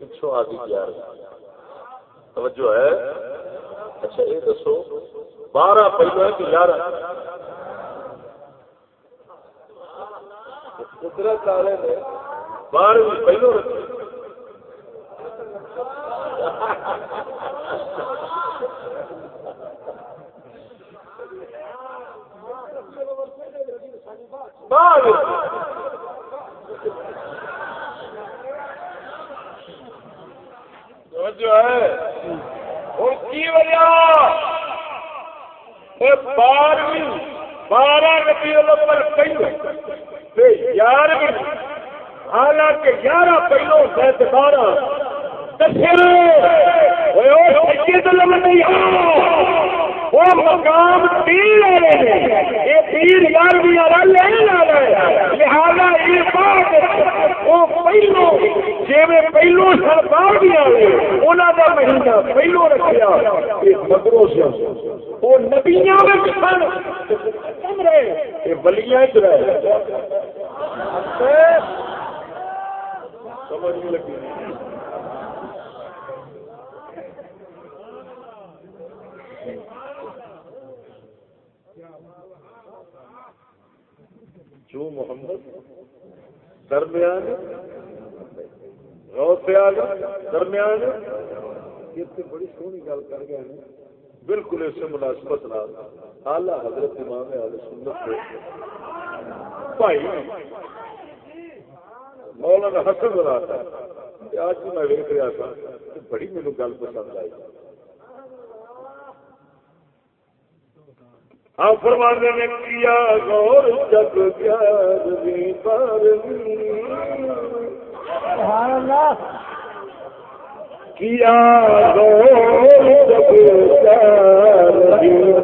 پچھو آدھی گیارہ توجہ ہے۔ اچھا یہ دسو۔ بارہ پہلو ہے کہ یار قدرت والے نے بارہویں پہلو رکھی بارہ پہلو حالانکہ گیارہ پہلو وہ مقام یہ والا ہے یہ بات وہ پہلو جی میں پہلو انہوں کا مہینہ پہلو رکھا مدروں سے وہ نبیاں سن۔ رہے بلیاں چ رہے سمجھ لگی۔ جو محمد، درمیان، غوث درمیان۔ بڑی سونی گل کر گئے ہیں۔ بالکل اس سے مناسبت نہ اعلی حضرت امام علیہ سنت بھائی، مولانا حسن رہا آج میں ویک رہا تھا بڑی میرے گل پسند آئی۔ ہاں فرمانے نے، کیا غور جگ پیار بھی پر؟ کیا غور کیا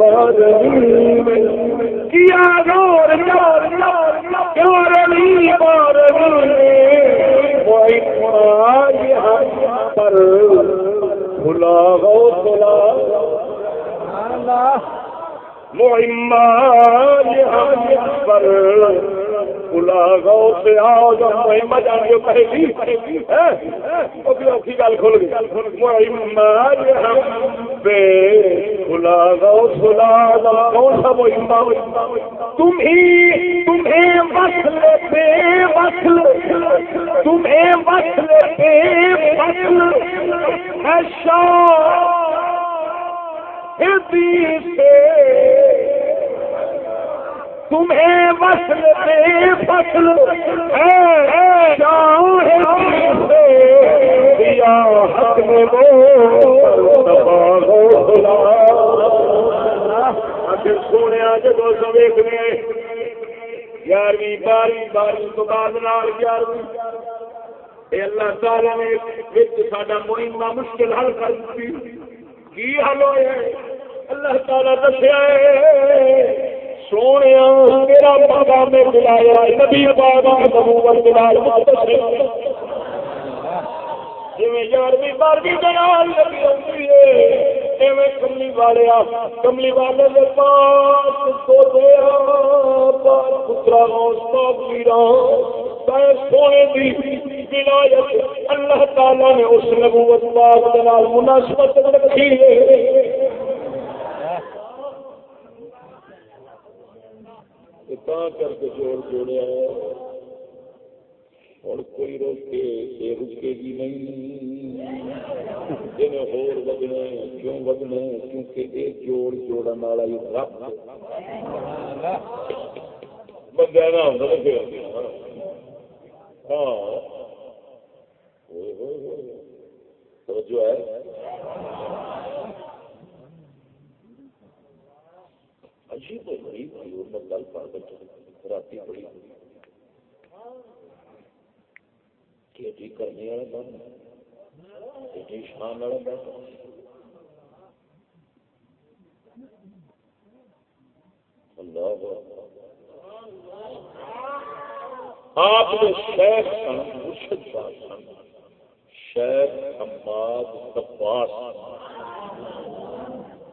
پیار بھی کیا گور پیار پیار بھی پر پر بھلا گو بلا پر بلا گو سے آؤ محمد جان جو کہے جی، اوکھی گل کھل گئی۔ بے بلا گو سلا کون سا محمد تمہیں تمہیں وصل بے وصل۔ تمہیں وصل بے وصل۔ شاہ! تمہیں وصل بے فصل سونے جب ویکنے گیارہویں بارہویں بارہویں تو بعد گیارہویں۔ اللہ تعالی نے ساڈا مہمہ مشکل حل کر دی کی حل ہوئے؟ اللہ تعالیٰ دسیا سونے میرا بابا میں بلایا، نبی بابا نبوت بلایا یارویں بارہویں لگی کملی والے کملی والے پاس پترا میرا سونے کی ولایت اللہ تعالی نے اس نبوت پاک مناسبت رکھی ہے۔ کر کے جوڑ جوڑیا اور کوئی روکے، یہ رکے گی نہیں۔ ہور بدنا کیوں بدنا کیونکہ یہ جوڑ جوڑن والا ہی رب۔ بندہ نہ ہوتا ہاں۔ جو ہے۔ عجیب و غریب تھی اور میں گل پڑھ بیٹھا رات بڑی کیٹی کرنے والا بن کیٹی جی شان والا بن اللہ آپ شیخ سن، مرشد شاہ سن، شیخ حماد عباس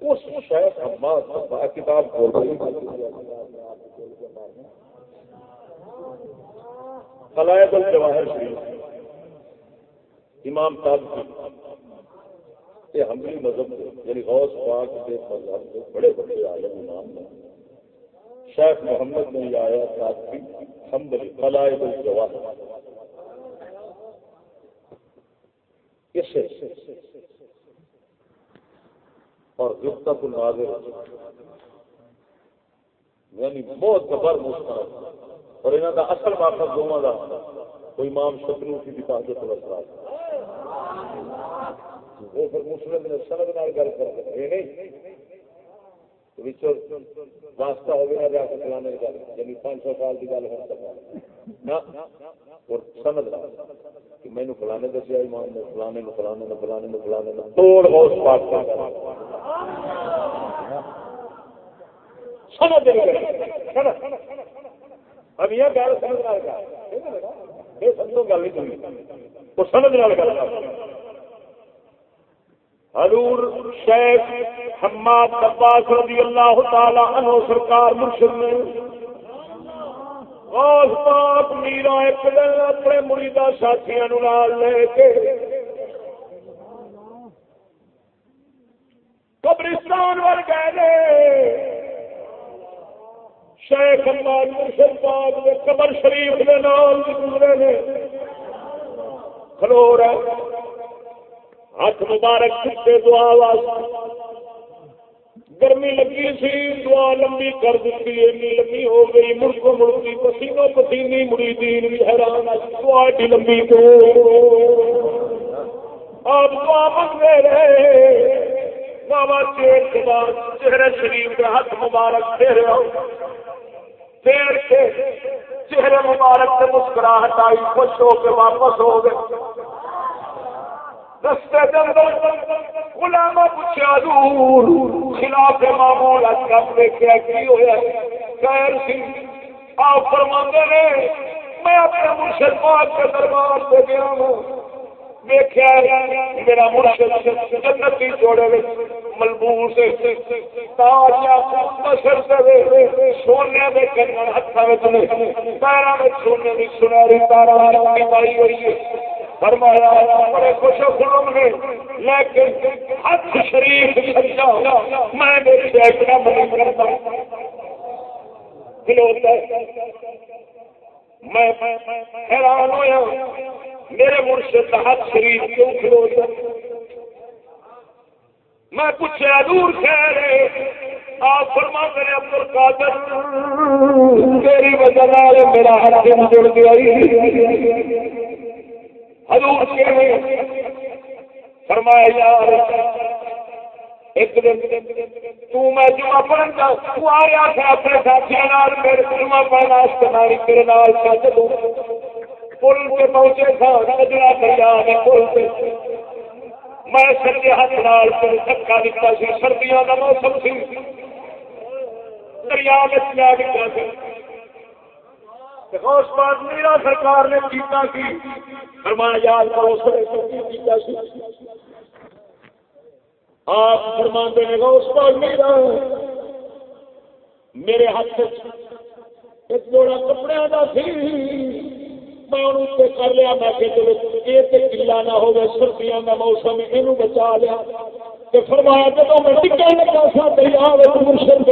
اس شاید کتاب کھول قلائد الجواہر شریف۔ امام تاج یہ حملی مذہب یعنی غوث پاک کے مذہب کے بڑے بڑے عالم امام ہیں۔ شیخ محمد نے یہ آیا تاج حملی قلائد الجواہر۔ اس اور گفتہ الناظر یعنی بہت زبر مستند اور انہوں کا اصل مقصد دونوں کا کوئی امام شترو کی بھی تاجت وسرات وہ پھر مسلم نے سند نال گل کر یہ نہیں واسطہ ہو گیا جا کے فلانے گل۔ یعنی پانچ سو سال کی گل ہو سکتا اور سند کہ میں نے فلانے دسیا، امام نے فلانے نے فلانے نے فلانے نے فلانے نے توڑ بہت پاک سمجھ اب یہ گل سمجھ رہا ہے یہ سمجھو گل نہیں سمجھ۔ رہا گل حضور شیخ حماد عباس رضی اللہ تعالی عنہ سرکار مرشد نے غوث پاک میرا ایک دن اپنے مریدا ساتھیاں نال لے کے قبرستان ور گئے شیخ امبال مرشد پاک نے قبر شریف کے نام گزرے نے۔ کھلو رہے ہاتھ مبارک کتے دعا واسطے۔ گرمی لگی سی، دعا لمبی کر دیتی اینی لمبی ہو گئی۔ مڑک مڑکی پسینوں پسینی مڑی دین بھی حیران دعا ایڈی لمبی تو آپ دعا منگے رہے بابا چیر کے بعد چہرے شریف کے ہاتھ مبارک پھیرے پھیر کے چہرے مبارک سے مسکراہٹ آئی، خوش ہو کے واپس ہو گئے۔ رستے غلامہ پوچھا دور خلاف معمول کب دیکھا کی ہوا خیر سی، آپ فرما نے، میں اپنے مرشد پاک کے دربار سے گیا ہوں۔ میرا مرشد جنتی جوڑے ملبوس سونے کے کنگن ہاتھوں پیروں میں سونے کی سنہری تارا پائی ہوئی ہے۔ فرمایا، بڑے خوش خلم نے لیکن ہاتھ شریف میں دیکھنا بنی کرتا کھلوتا میں حیران ہوا میرے مرشد ہاتھ شریف کیوں کھلو میں پوچھا دور خیر آپ فرما کرے عبد القادر، تیری وجہ میرا ہاتھ جڑ گیا حضور کے فرمایا یار ایک دن تو میں جمع پڑھن کا تو آیا تھا، اپنے ساتھیوں میرے جمع پڑھنا میرے نال کا چلو پل پہ پہنچے تھا، سجنا دریا نے پل پہ۔ میں سجے ہاتھ نال دھکا دیتا سی، سردیاں کا موسم سی۔ دریا میں چلا دیتا سی۔ میرا سرکار نے کیتا کی فرمایا کیتا سی؟ آپ میرا، میرے ہاتھ ایک جوڑا کپڑے کا سی۔ میں کر لیا، میں کہ چلو یہ کلا نہ ہو سردیاں کا موسم یہ بچا لیا۔ فرمایا جب میں ٹکا لگا سا، دریا مرشد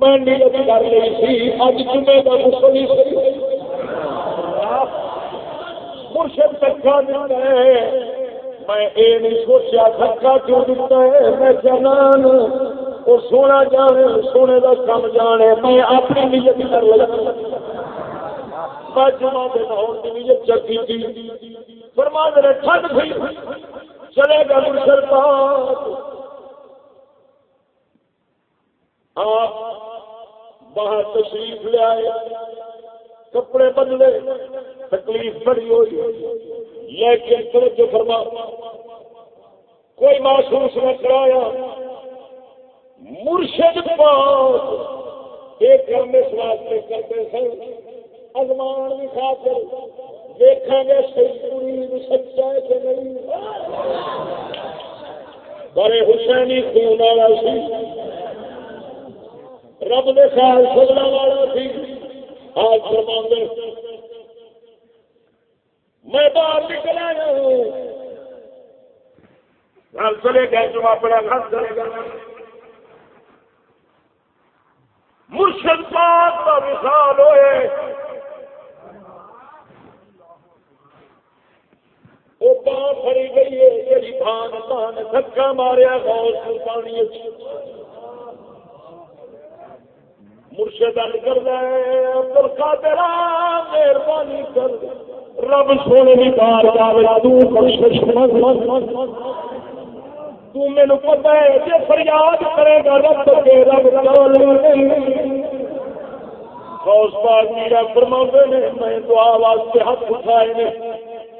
میں نیت کر لی سی اج جمعے کا مسلی مرشد دکھا دیتا ہے۔ میں یہ نہیں سوچا دھکا کیوں دیتا ہے؟ میں جنان وہ سونا جانے سونے کا کم جانے میں اپنی نیت کر لگا جمع کی نیت چکی تھی۔ فرما میرے ٹھنڈ تھی چلے گا مرشد آپ باہر تشریف لے آئے، کپڑے بدلے، تکلیف بڑی ہوئی۔ لیکن توجہ فرما، کوئی محسوس نہ کرایا۔ مرشد پاک ایک ہم اس واسطے کرتے سن، ازمان بھی خاطر دیکھیں گے پوری سچا ہے کہ نہیں۔ بڑے حسینی خون والا سی۔ رب دے خیال سجنا والا سی۔ آج فرما میں باہر نکل آیا ہوں۔ چلے گئے جو اپنا گھر چلے گا۔ مرشد پاک کا مثال ہوئے۔ وہ بان پڑی گئی ہے جی بان بان دھکا ماریا غوث پانی مرشد کر رہے مہربانی کر۔ رب سونے کی بار تین پتا ہے جی فریاد کرے گا، رب کے رب فرما نے، میں دعا واسطے ہاتھ اٹھائے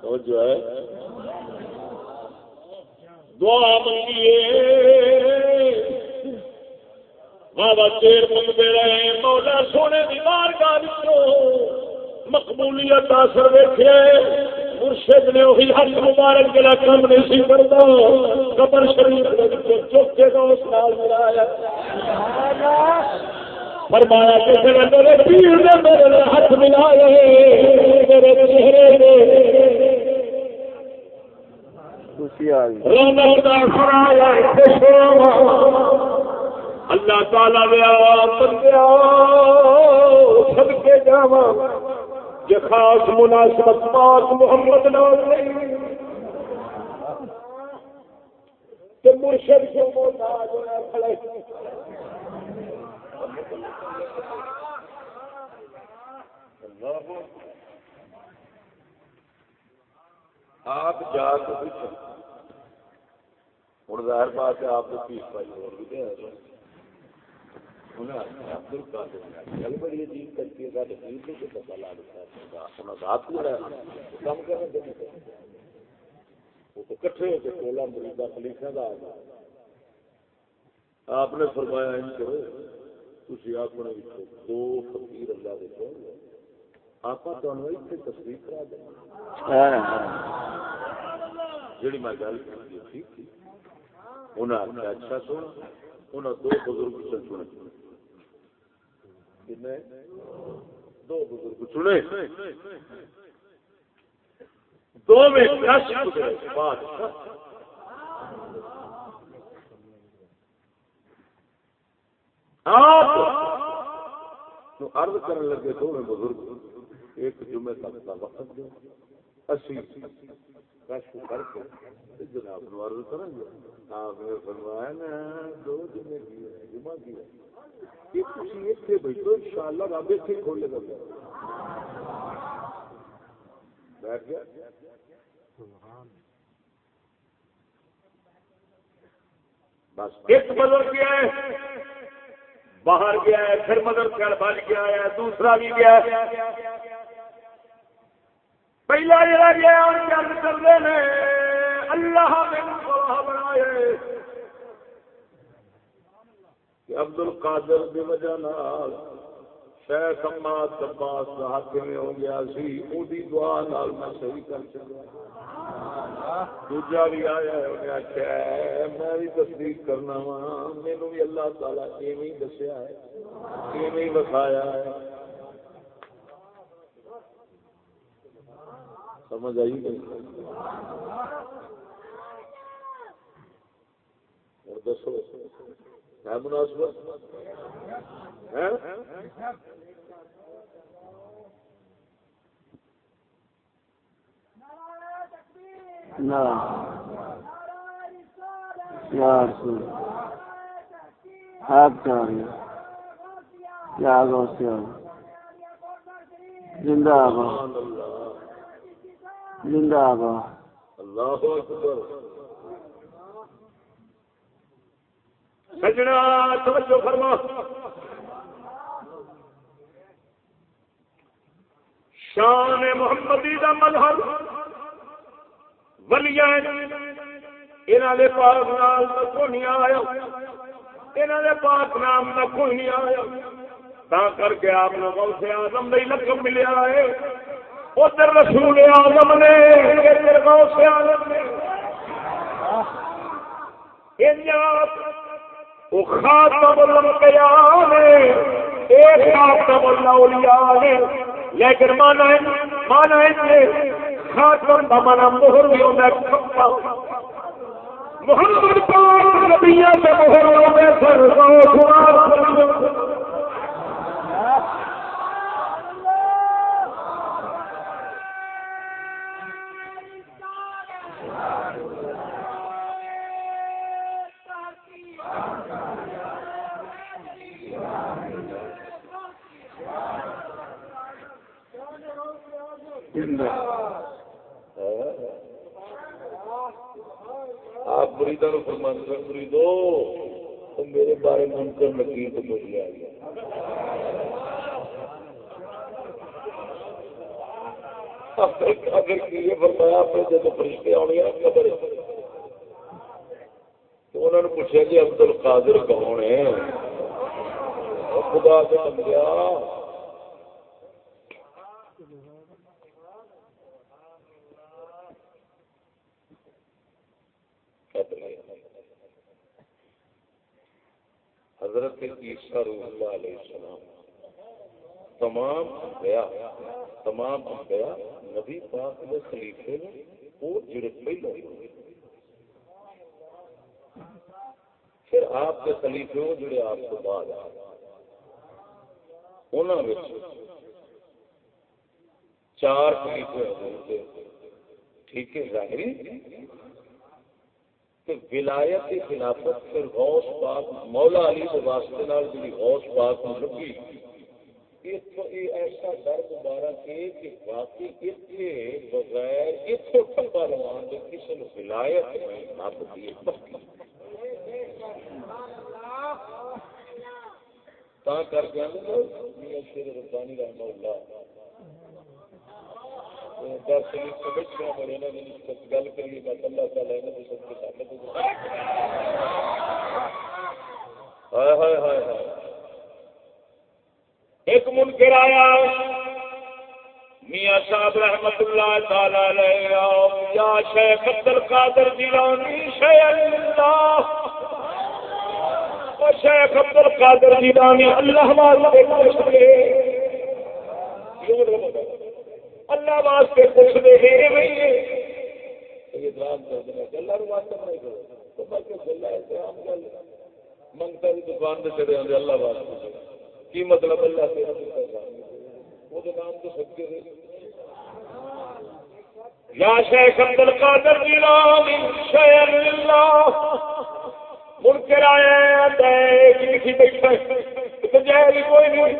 تو جو ہے۔ دعا منگیے بابا چیر منگتے رہے، مولا سونے کی مار کا مقبولیت اثر ویخے مرشد نے وہی ہاتھ مبارک جلا کام نہیں سی کرتا قبر شریف چوکے کا اس نال ملایا۔ فرمایا کسی نے میرے پیر نے میرے ہاتھ ملائے میرے چہرے اللہ تعالی بندیا سب کے جاوا یہ خاص مناسبت پاک محمد نال نہیں۔ مرشد کو آپ جا کے ہوں ظاہر بات ہے آپ کو پیس پائی اور بھی گل بڑی عجیب کرتی ہے پتا لگتا کام کرنا وہ تو کٹھے ہو کے سولہ مریضہ خلیفہ کا آ آپ نے فرمایا ان کرو تھی اپنے دو فقیر اللہ دیکھو آپ اتنے تصویر کرا دیں جی میں گل کی تھی انہیں آخیا اچھا سونا انہیں دو بزرگ سے چنے دو بزرگ چنے دو میں آپ! عرض کرنے لگے دو میں بزرگ ایک جمعے تک کا وقت دو اسی کشف کر کے جناب نو عرض کریں گے۔ آپ نے فرمایا نا دو جمعے کی ہے جمعہ کی ہے۔ یہ کسی ایک تھے بیٹھو ان شاء اللہ رب ایک کھولے گا۔ بیٹھ گیا؟ بس۔ ایک بزرگ کیا ہے۔ باہر گیا ہے، پھر مدر کر بن گیا ہے، دوسرا بھی گیا ہے۔ پہلا جڑا گیا اور چل چلتے ہیں؟ اللہ بنائے۔ عبد القادر کی وجہ شیخ اماد عباس ہاتھ میں ہو گیا سی وہی دعا نال میں صحیح کر چکا ہاں۔ دوجا بھی آیا انہیں آخیا میں بھی تصدیق کرنا وا۔ مینو بھی اللہ تعالیٰ ایویں دسیا ہے، ایویں بخایا ہے۔ سمجھ آئی گئی دسو۔ ہے مناسبت؟ آپ کیا زندہ آباد زندہ آباد اللہ سجنا، توجہ فرما۔ شان محمدی دا مذہب ولیاں انہاں دے پاک نام دا کوئی نہیں آیا۔ انہاں دے پاک نام دا کوئی نہیں آیا۔ تا کر کے آپ نے غوث اعظم دی لقب ملیا ہے۔ ادھر رسول اعظم نے، ادھر غوث اعظم نے۔ وہ خاتم الانبیاء نے، ایک خاتم الاولیاء نے۔ لیکن مانا مانا ہے خاتم کا مانا مہر بھی ہوتا ہے محمد پاک نبیہ سے مہر ہوتا ہے سر آپ مریدا نو فرمان کر مریدو تو میرے بارے منکر نکیر تو بولی آ اگر یہ فرمایا اپنے جب فرشتے آنے خبر تو انہوں نے پوچھا جی کہ عبد القادر کون ہے؟ خدا سے بندیا حضرت عیسیٰ روح اللہ علیہ السلام، تمام گیا تمام گیا نبی پاک کے خلیفے وہ جڑے پہلو پھر آپ کے خلیفے ہو جڑے آپ کو بعد انہوں چار خلیفے ٹھیک ہے، ظاہری کہ ولایت کی خلافت پھر غوث پاک، مولا علی کے واسطے نال جی غوث پاک نو لگی۔ ایسا ڈر مبارک ہے کہ واقعی اتنے بغیر اتوں ٹھپا روان جو کسی نے ولایت میں نب دی۔ تا کر کے میاں شیر ربانی رحمہ اللہ۔ ایک منکر آیا، میاں صاحب رحمت اللہ تعالی یا شیخ عبد القادر جیلانی، شیخ اللہ۔ شیخ عبد القادر جیلانی اللہ والے اللہ واسطے کچھ دے منگتا دکان سے چڑے آتے اللہ واسطے۔ کی مطلب اللہ وہ نام تو سکتے یا شیخ عبد القادر جیلانی شیخ اللہ۔ منکر آئے لکھی بیٹھے جائے کوئی نہیں۔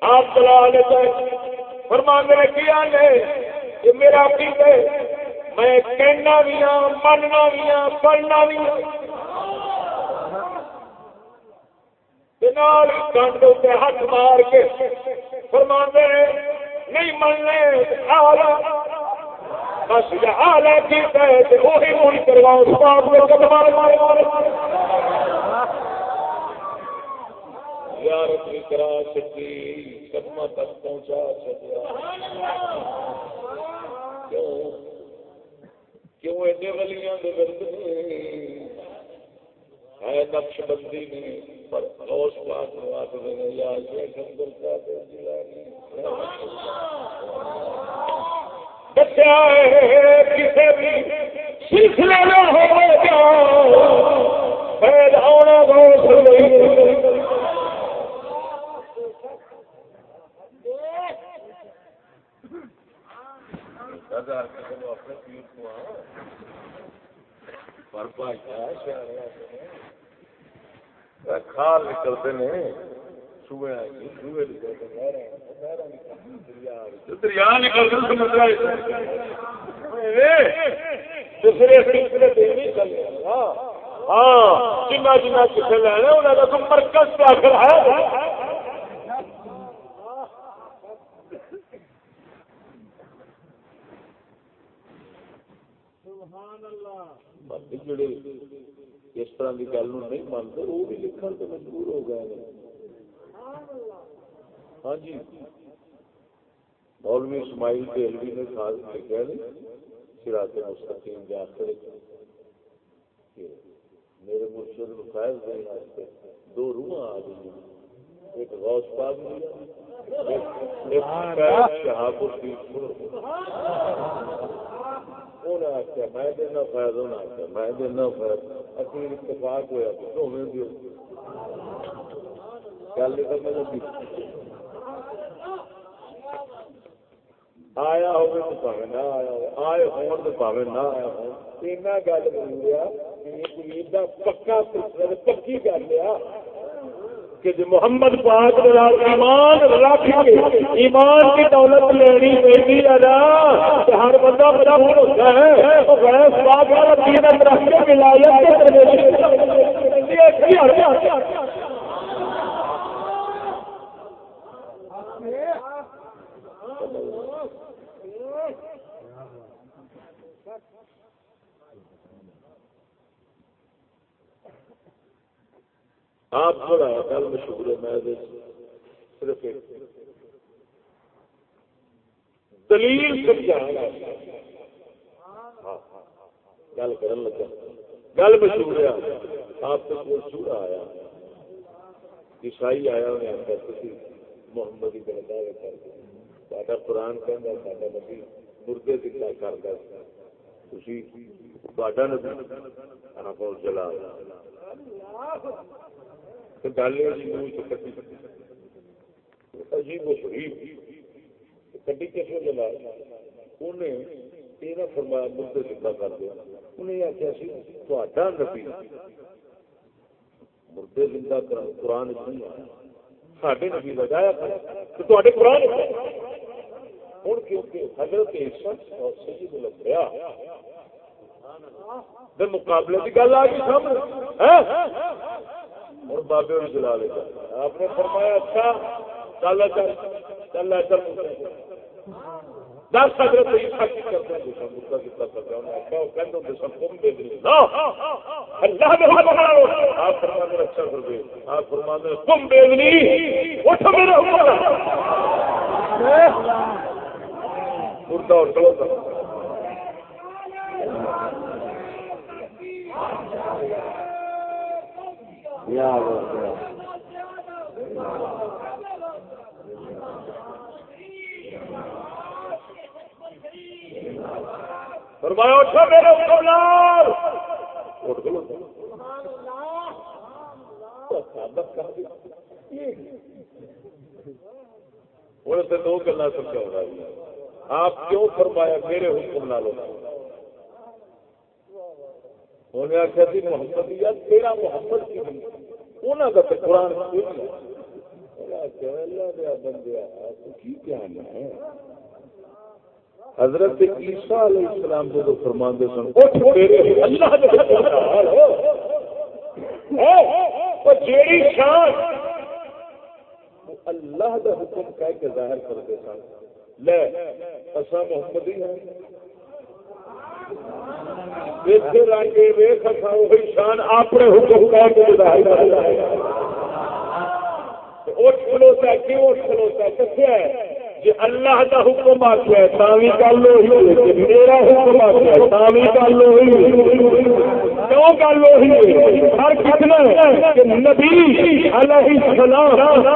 آپ چلا لیتے فرمانے نے کیا نے یہ میرا عقید ہے۔ میں کہنا بھی ہاں مننا بھی ہاں پڑھنا بھی ہاں۔ کنڈ سے ہاتھ مار کے فرمانے نہیں مننے بس یہ حال ہے وہی مڑ کرواؤ سب قدم مارے زیارت بھی کرا سکی قدم تک پہنچا سکیا کیوں؟ کیوں ایڈے ولیاں دے درد ہے نقش بندی نے پر غوث پاک نواز دینے یا شیخ عبد القادر جیلانی بچہ کسی بھی سلسلے نہ ہو جاؤ پھر آنا غوث نہیں ہزار اپنے پیر کو کھال نکلتے ہیں۔ دریا نکلتے ہاں۔ جنا جنا کتنے لینا مرکز آخر ہے۔ باقی جڑے اس طرح کی گل نہیں مانتے وہ بھی لکھن تو مجبور ہو گئے ہاں جی۔ مولوی اسماعیل دہلوی نے خاص لکھا نہیں سراط مستقیم کے آخر میرے مرشد فائز دینے دو روح آ گئی ایک غوث پاک شہاب میں دینا فائد ہونا میں دینا فائد اصل اتفاق ہوا گل نہیں آیا ہوگا تو پاوے نہ آیا ہو آئے ہون تو پاوے نہ آیا ہو اینا گل بولیا پکا پکی گل ہے کہ جو محمد پاک ایمان رکھ کے ایمان کی دولت لینی پہنی ہے نا ہر بندہ بڑا ہوتا ہے۔ غیث پاک والا دین رکھ کے ولایت آپ تھوڑا کل مشہور ہے، میں صرف دلیل گل کر لگا۔ گل مشہور ہے۔ آپ کو چوڑا آیا۔ عیسائی آیا انہیں آتا تھی محمد ہی بڑا دعوے کر سا قرآن کہنا سا نبی مردے دکھا کرتا تھی نبی آپ چلا عجیب و غریب۔ کڈی کس جلا انہیں یہ نہ فرمایا مدد زندہ کر دیا۔ انہیں یہ آخیا سی تا نبی مردے زندہ قرآن نہیں آیا۔ سڈے نبی لگایا تے قرآن ہوں کیونکہ حضرت اور سجد لگیا مقابلے کی گل آ گئی سامنے۔ ہاں؟ اور بابے جلا لے آپ نے فرمایا اچھا چل اچھا، چل چل چل دس اگر کی کرتے ہیں دوسرا مدعا کتنا کرتا کہتے ہیں دوسرا دے دیں اللہ نے حکم آپ فرمانے اچھا کر دے آپ فرمانے اٹھ میرے حکم مردہ اور چلو فرمایا، اٹھو میرے اٹھ گلو دو گلا سمجھا آپ کیوں فرمایا میرے حکم نہ لو انہیں آخیا محمد یا تیرا محمد کی انہوں کا قرآن حضرت عیسیٰ علیہ السلام تو دے سن جیڑی شان۔ اللہ دا حکم کہہ کے ظاہر کرتے سن۔ لے اصا محمد ہی ہیں شان اپنے حکم کھلوتا کیوں کھلوتا کتنے جی اللہ کا حکم آخیا تاوی گل ہوئی میرا حکم آخیا تاوی گل ہوئی کیوں گل ہوئی ہر کتنا نبی علیہ السلام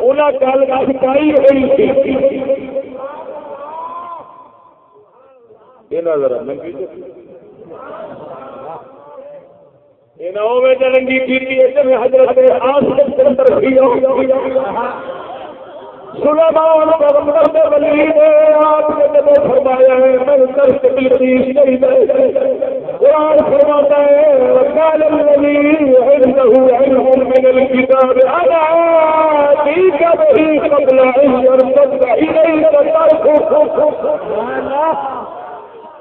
انہیں گل سکھائی ہوئی تھی۔ چلنگی کی حضرت سلیمان پیغمبر دے ولی نے آپ نے جب فرمایا ہے، میں در سے بلقیس شہید قرآن فرماتا ہے، وقال الذي عنده علم من الكتاب انا اتيك به قبل ان يرتد اليك طرفك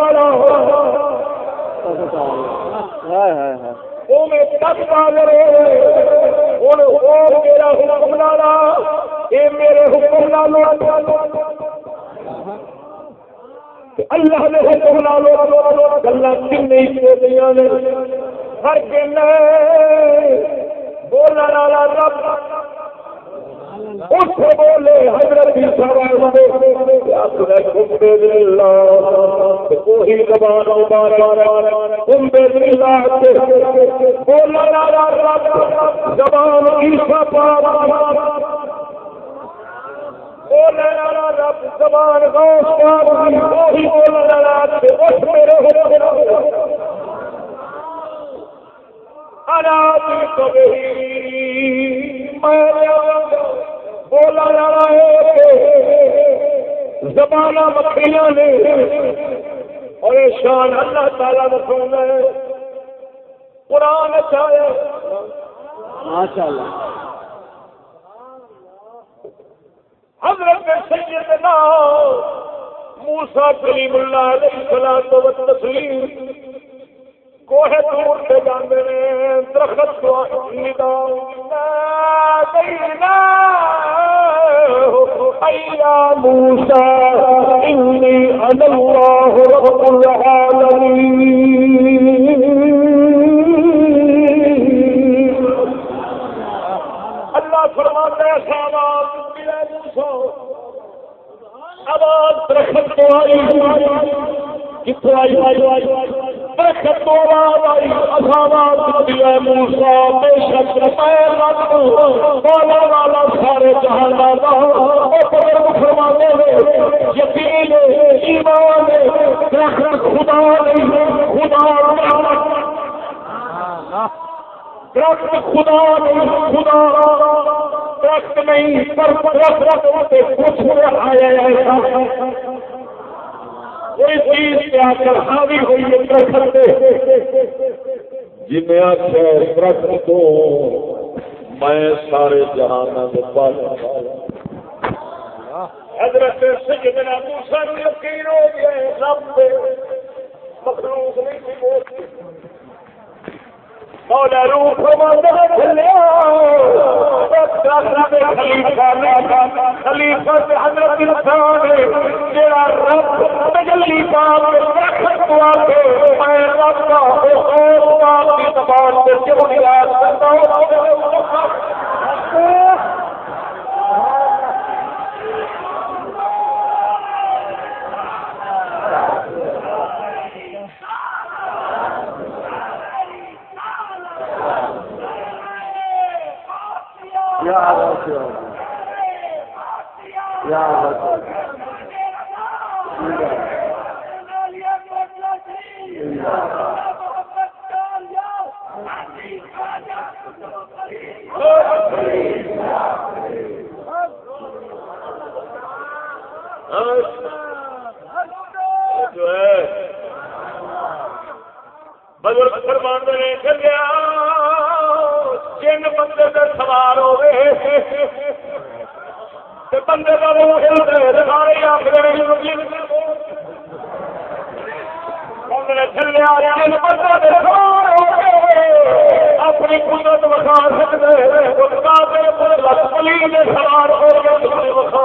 والا وہ میں تب پاگل ہوں میرا حکم لالا یہ میرے حکم لالا اللہ نے حکم لالو گلا کن ہر کن بولنے والا رب۔ اٹھ بولے حضرت وہی زبان بولنے والا رب زبان عیسا پا زبان زبان بکری نے اور شان اللہ تعالی رکھنا ہے قرآن چاہے۔ ماشاء اللہ حضرت سیدنا موسا کلیم اللہ علیہ السلام و تسلیم۔ کوہ دور سے جانے نے، درخت کو ندا موسا انی انا اللہ رب العالمین اللہ فرماتے ہیں سامان آواز درخت تو آئی۔ کتوں آئی؟ درخت آواز آئی دیا موسا بے شک والا سارے جہان فرمانے یقین ایمان خدا نہیں خدا درخت خدا نہیں خدا درخت نہیں پر کچھ آیا کوئی چیز کیا کر حاوی ہوئی ہے درخت آخر درخت میں سارے جہان حضرت موسیٰ ہو رب مخلوق نہیں تھی مولا روح خلیفہ حضرت انسان جڑا رب تجلی پاک رکھ کو کے میں رب کا خوف پاک کی زبان سے جو یاد کرتا ہوں جو ہے بزرگ فرمان نے چلیا جن بندے سے سوار ہوئے بندے کا منہ ہلتے سارے آخر اپنی قدرت وکھا سکتے سوار ہو گئے وکھا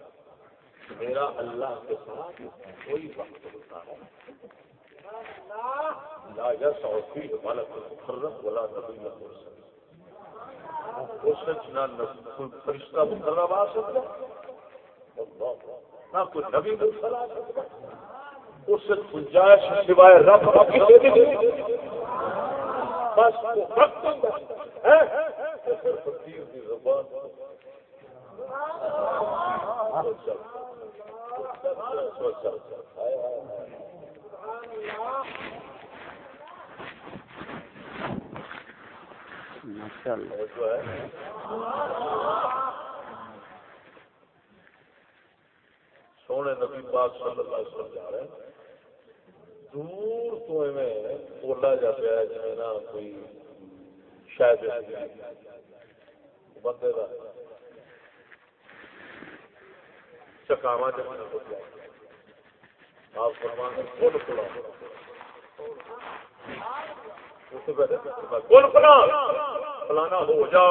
میرا اللہ کے ساتھ کوئی وقت ہوتا ہے۔ لا يسع فيه ملك مقرب ولا نبي مرسل اس نہ فرشتہ مقرب آ سکتا نہ کوئی نبی مرسل آ سکتا اس سے گنجائش سوائے رب کا کسی بھی نہیں بس وہ وقت ہے۔ فقیر کی زبان۔ ماشاء اللہ سونے نبی پاک صلی اللہ علیہ وسلم جا رہے ہیں۔ دور تو ایویں بولا جا پیا ہے جی نا کوئی شاید بندے کا چکاوا جمع ہو گیا آپ فرمان کھول کھلا کھول کھلا فلانا ہو جا۔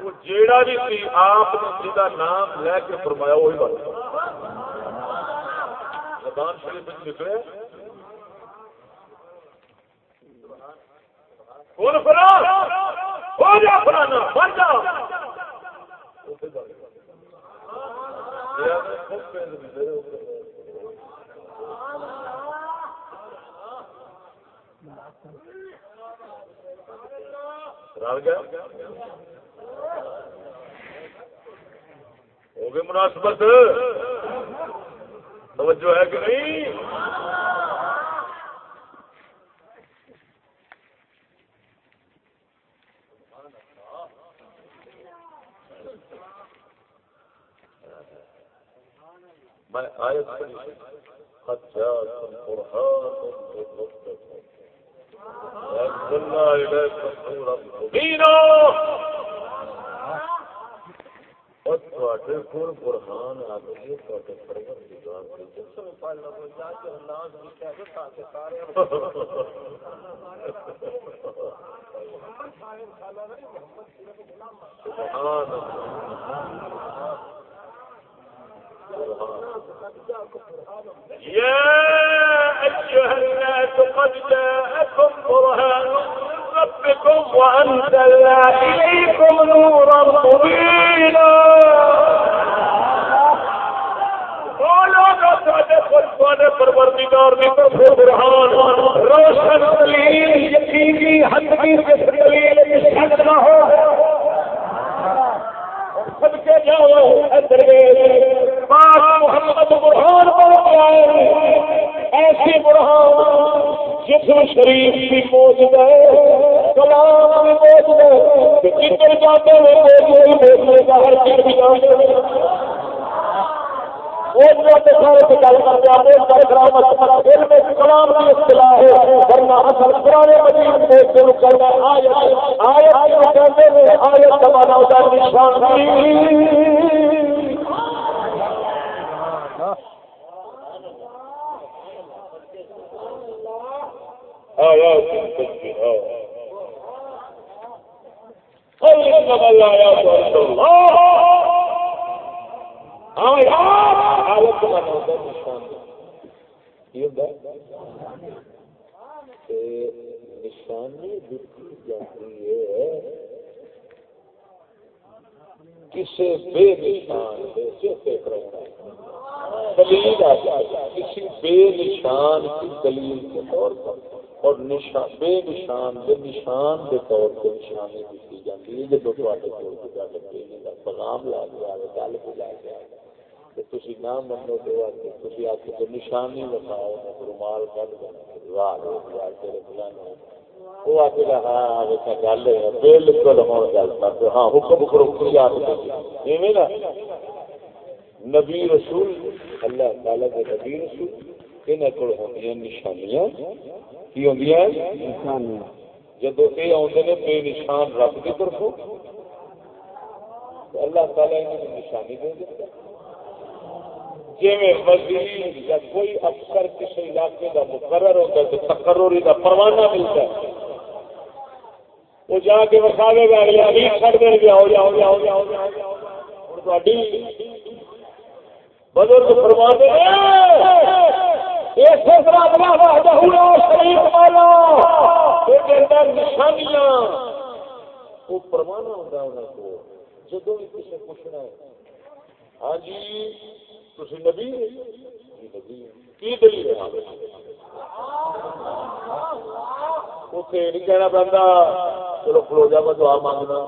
وہ جیڑا بھی سی، آپ نے جا نام لے کے فرمایا، وہی بن زبان شریف نکلے۔ کون فلا ہو جا فلانا، بن جا رل گیا ہو گئے مناسبت؟ توجہ ہے کہ نہیں؟ میں آیت پڑھی قد جاءكم قرآن من ربكم وأنزلنا إليكم نورا مبينا قرآن آ گئی سبحان اللہ۔ يا أيها الناس قد جاءكم برهان من ربكم وأنزلنا إليكم نورا مبينا. پروردگار نے طرف برہان روشن دلیل یقینی حد کی دلیل شک نہ ہو۔ سب کے جاؤ پاک محمد برہان بول ایسی برہان جسم شریف بھی موجود ہے، کلام بھی موجود ہے جدھر جاتے ہوئے موجود کا ہر چیز بھی جاتے کلام کی اصطلاح ہے، ورنہ اصل پرانے مجید شروع کرنا آیت آیت کہتے ہیں، آیت ہوتا ہے نشان۔ نشانی دیکھی جاتی ہے کسی بے نشان دلیل کسی بے نشان کی دلیل کے طور پر۔ اور نشان بے نشان بے نشان کے طور پہ نشانی دیکھی جاتی ہے جب تو پیغام لا گیا گل بھی لا گیا نہ منو نشانی بتاؤ رومال ہاں گل ہے، بالکل گل ہاں حکم کرو یاد نا۔ نبی رسول، اللہ تعالی نبی رسول۔ یہاں کو نشانیاں کی ہوں جب یہ آتے ہیں بے نشان رب کی طرف اللہ تعالی نشانی دے دیتا جی وزیر یا کوئی افسر کسی علاقے کا مقرر ہوتا ہے تو تقرری کا پروانہ ملتا ہے وہ جا کے وکھاوے گا اگلے ابھی چھڑ دیں گے ہو جاؤ جاؤ جاؤ جاؤ بزرگ فرمانے نشانیاں۔ وہ پروانہ ہوتا ہے کو۔ جدو بھی کسی پوچھنا ہے ہاں جی تھی نبی جی، کی دلیل ہے؟ اتنے نہیں کہنا پہنتا چلو کھلو جا میں دعا مانگنا۔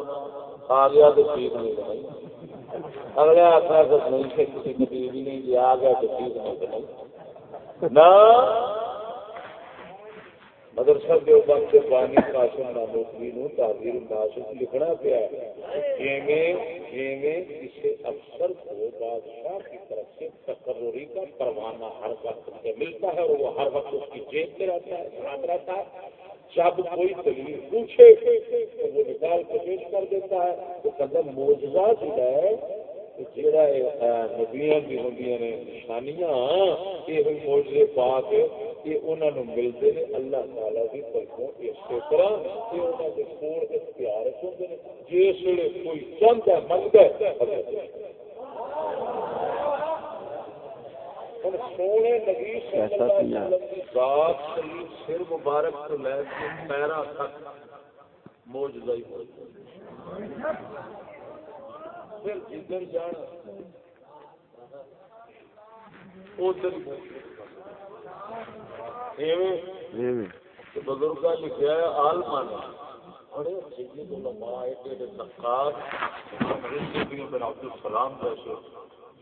آ گیا تو ٹھیک نہیں اگلے آخر نہیں کسی نبی بھی نہیں جی آ گیا تو ٹھیک نہیں نہ۔ مدرسہ کے اوپر سے پانی قاسم ناموکری نو تعبیر ناسک لکھنا پیا اسے افسر کو بادشاہ کی طرف سے تقرری کا پروانہ ہر وقت سے ملتا ہے اور وہ ہر وقت اس کی جیب پہ رہتا ہے، ساتھ رہتا ہے۔ جب کوئی دلیل پوچھے تو وہ نکال کے پیش کر دیتا ہے۔ وہ قدم موجودہ جو ہے نبیاں کی ہوں نے نشانیاں یہ موجے پا کے یہ انہوں نے ملتے ہیں اللہ تعالیٰ کی طرفوں اسی طرح کہ انہوں کے کول اختیار ہوتے ہیں جس ویلے کوئی چند ہے منگتا ہے سونے نبی ذات شریف سر مبارک تو لے کے پیرا تک موجودہ ہی موجود پھر جدھر جانا ادھر بزرگ لکھا ہے آلمان بڑے سید علماء ایڈے نقاد بن عبد السلام جیسے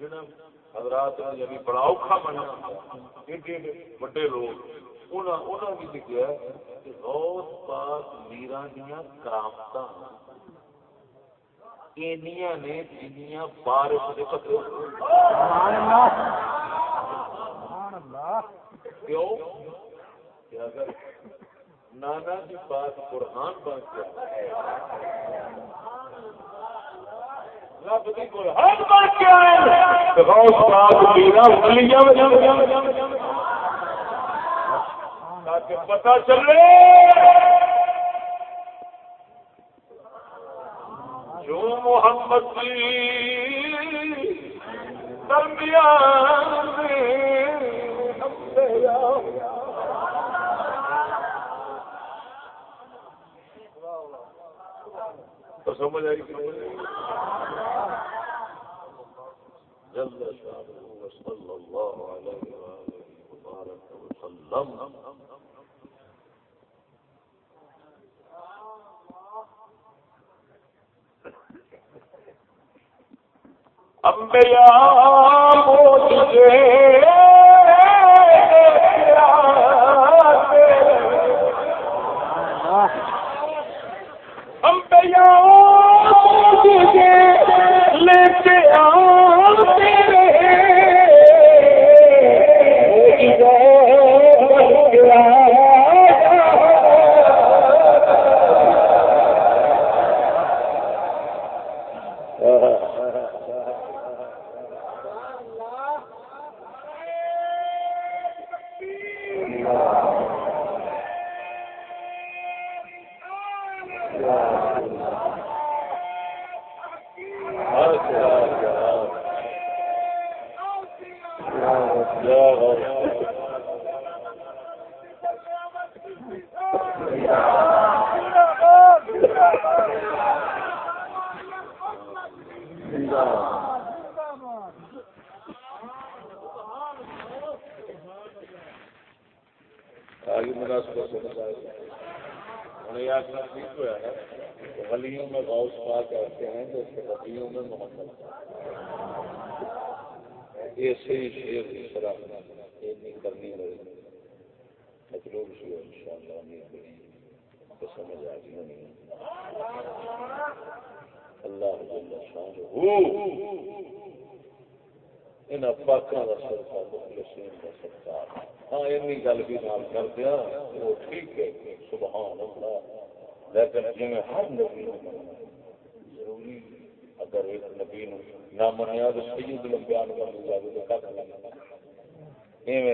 جنہیں حضرات نے یعنی بڑا اوکھا بننا ایڈے بڑے لوگ۔ انہوں نے لکھا ہے کہ غوث پاک میرا دیا کرامتاں۔ اینیاں نے جنیاں بارش دے پتے کیوں؟ کہ اگر نانا کی بات قرآن بن گیا پتا چلے۔ جو محمد کی درمیان میں سمجھ آئی جل شانه وصلى الله عليه وآله وبارك وسلم. امبیا موجزے انبیاء نبی اگر نبی نہ منیا تو سید لمبیان کا مل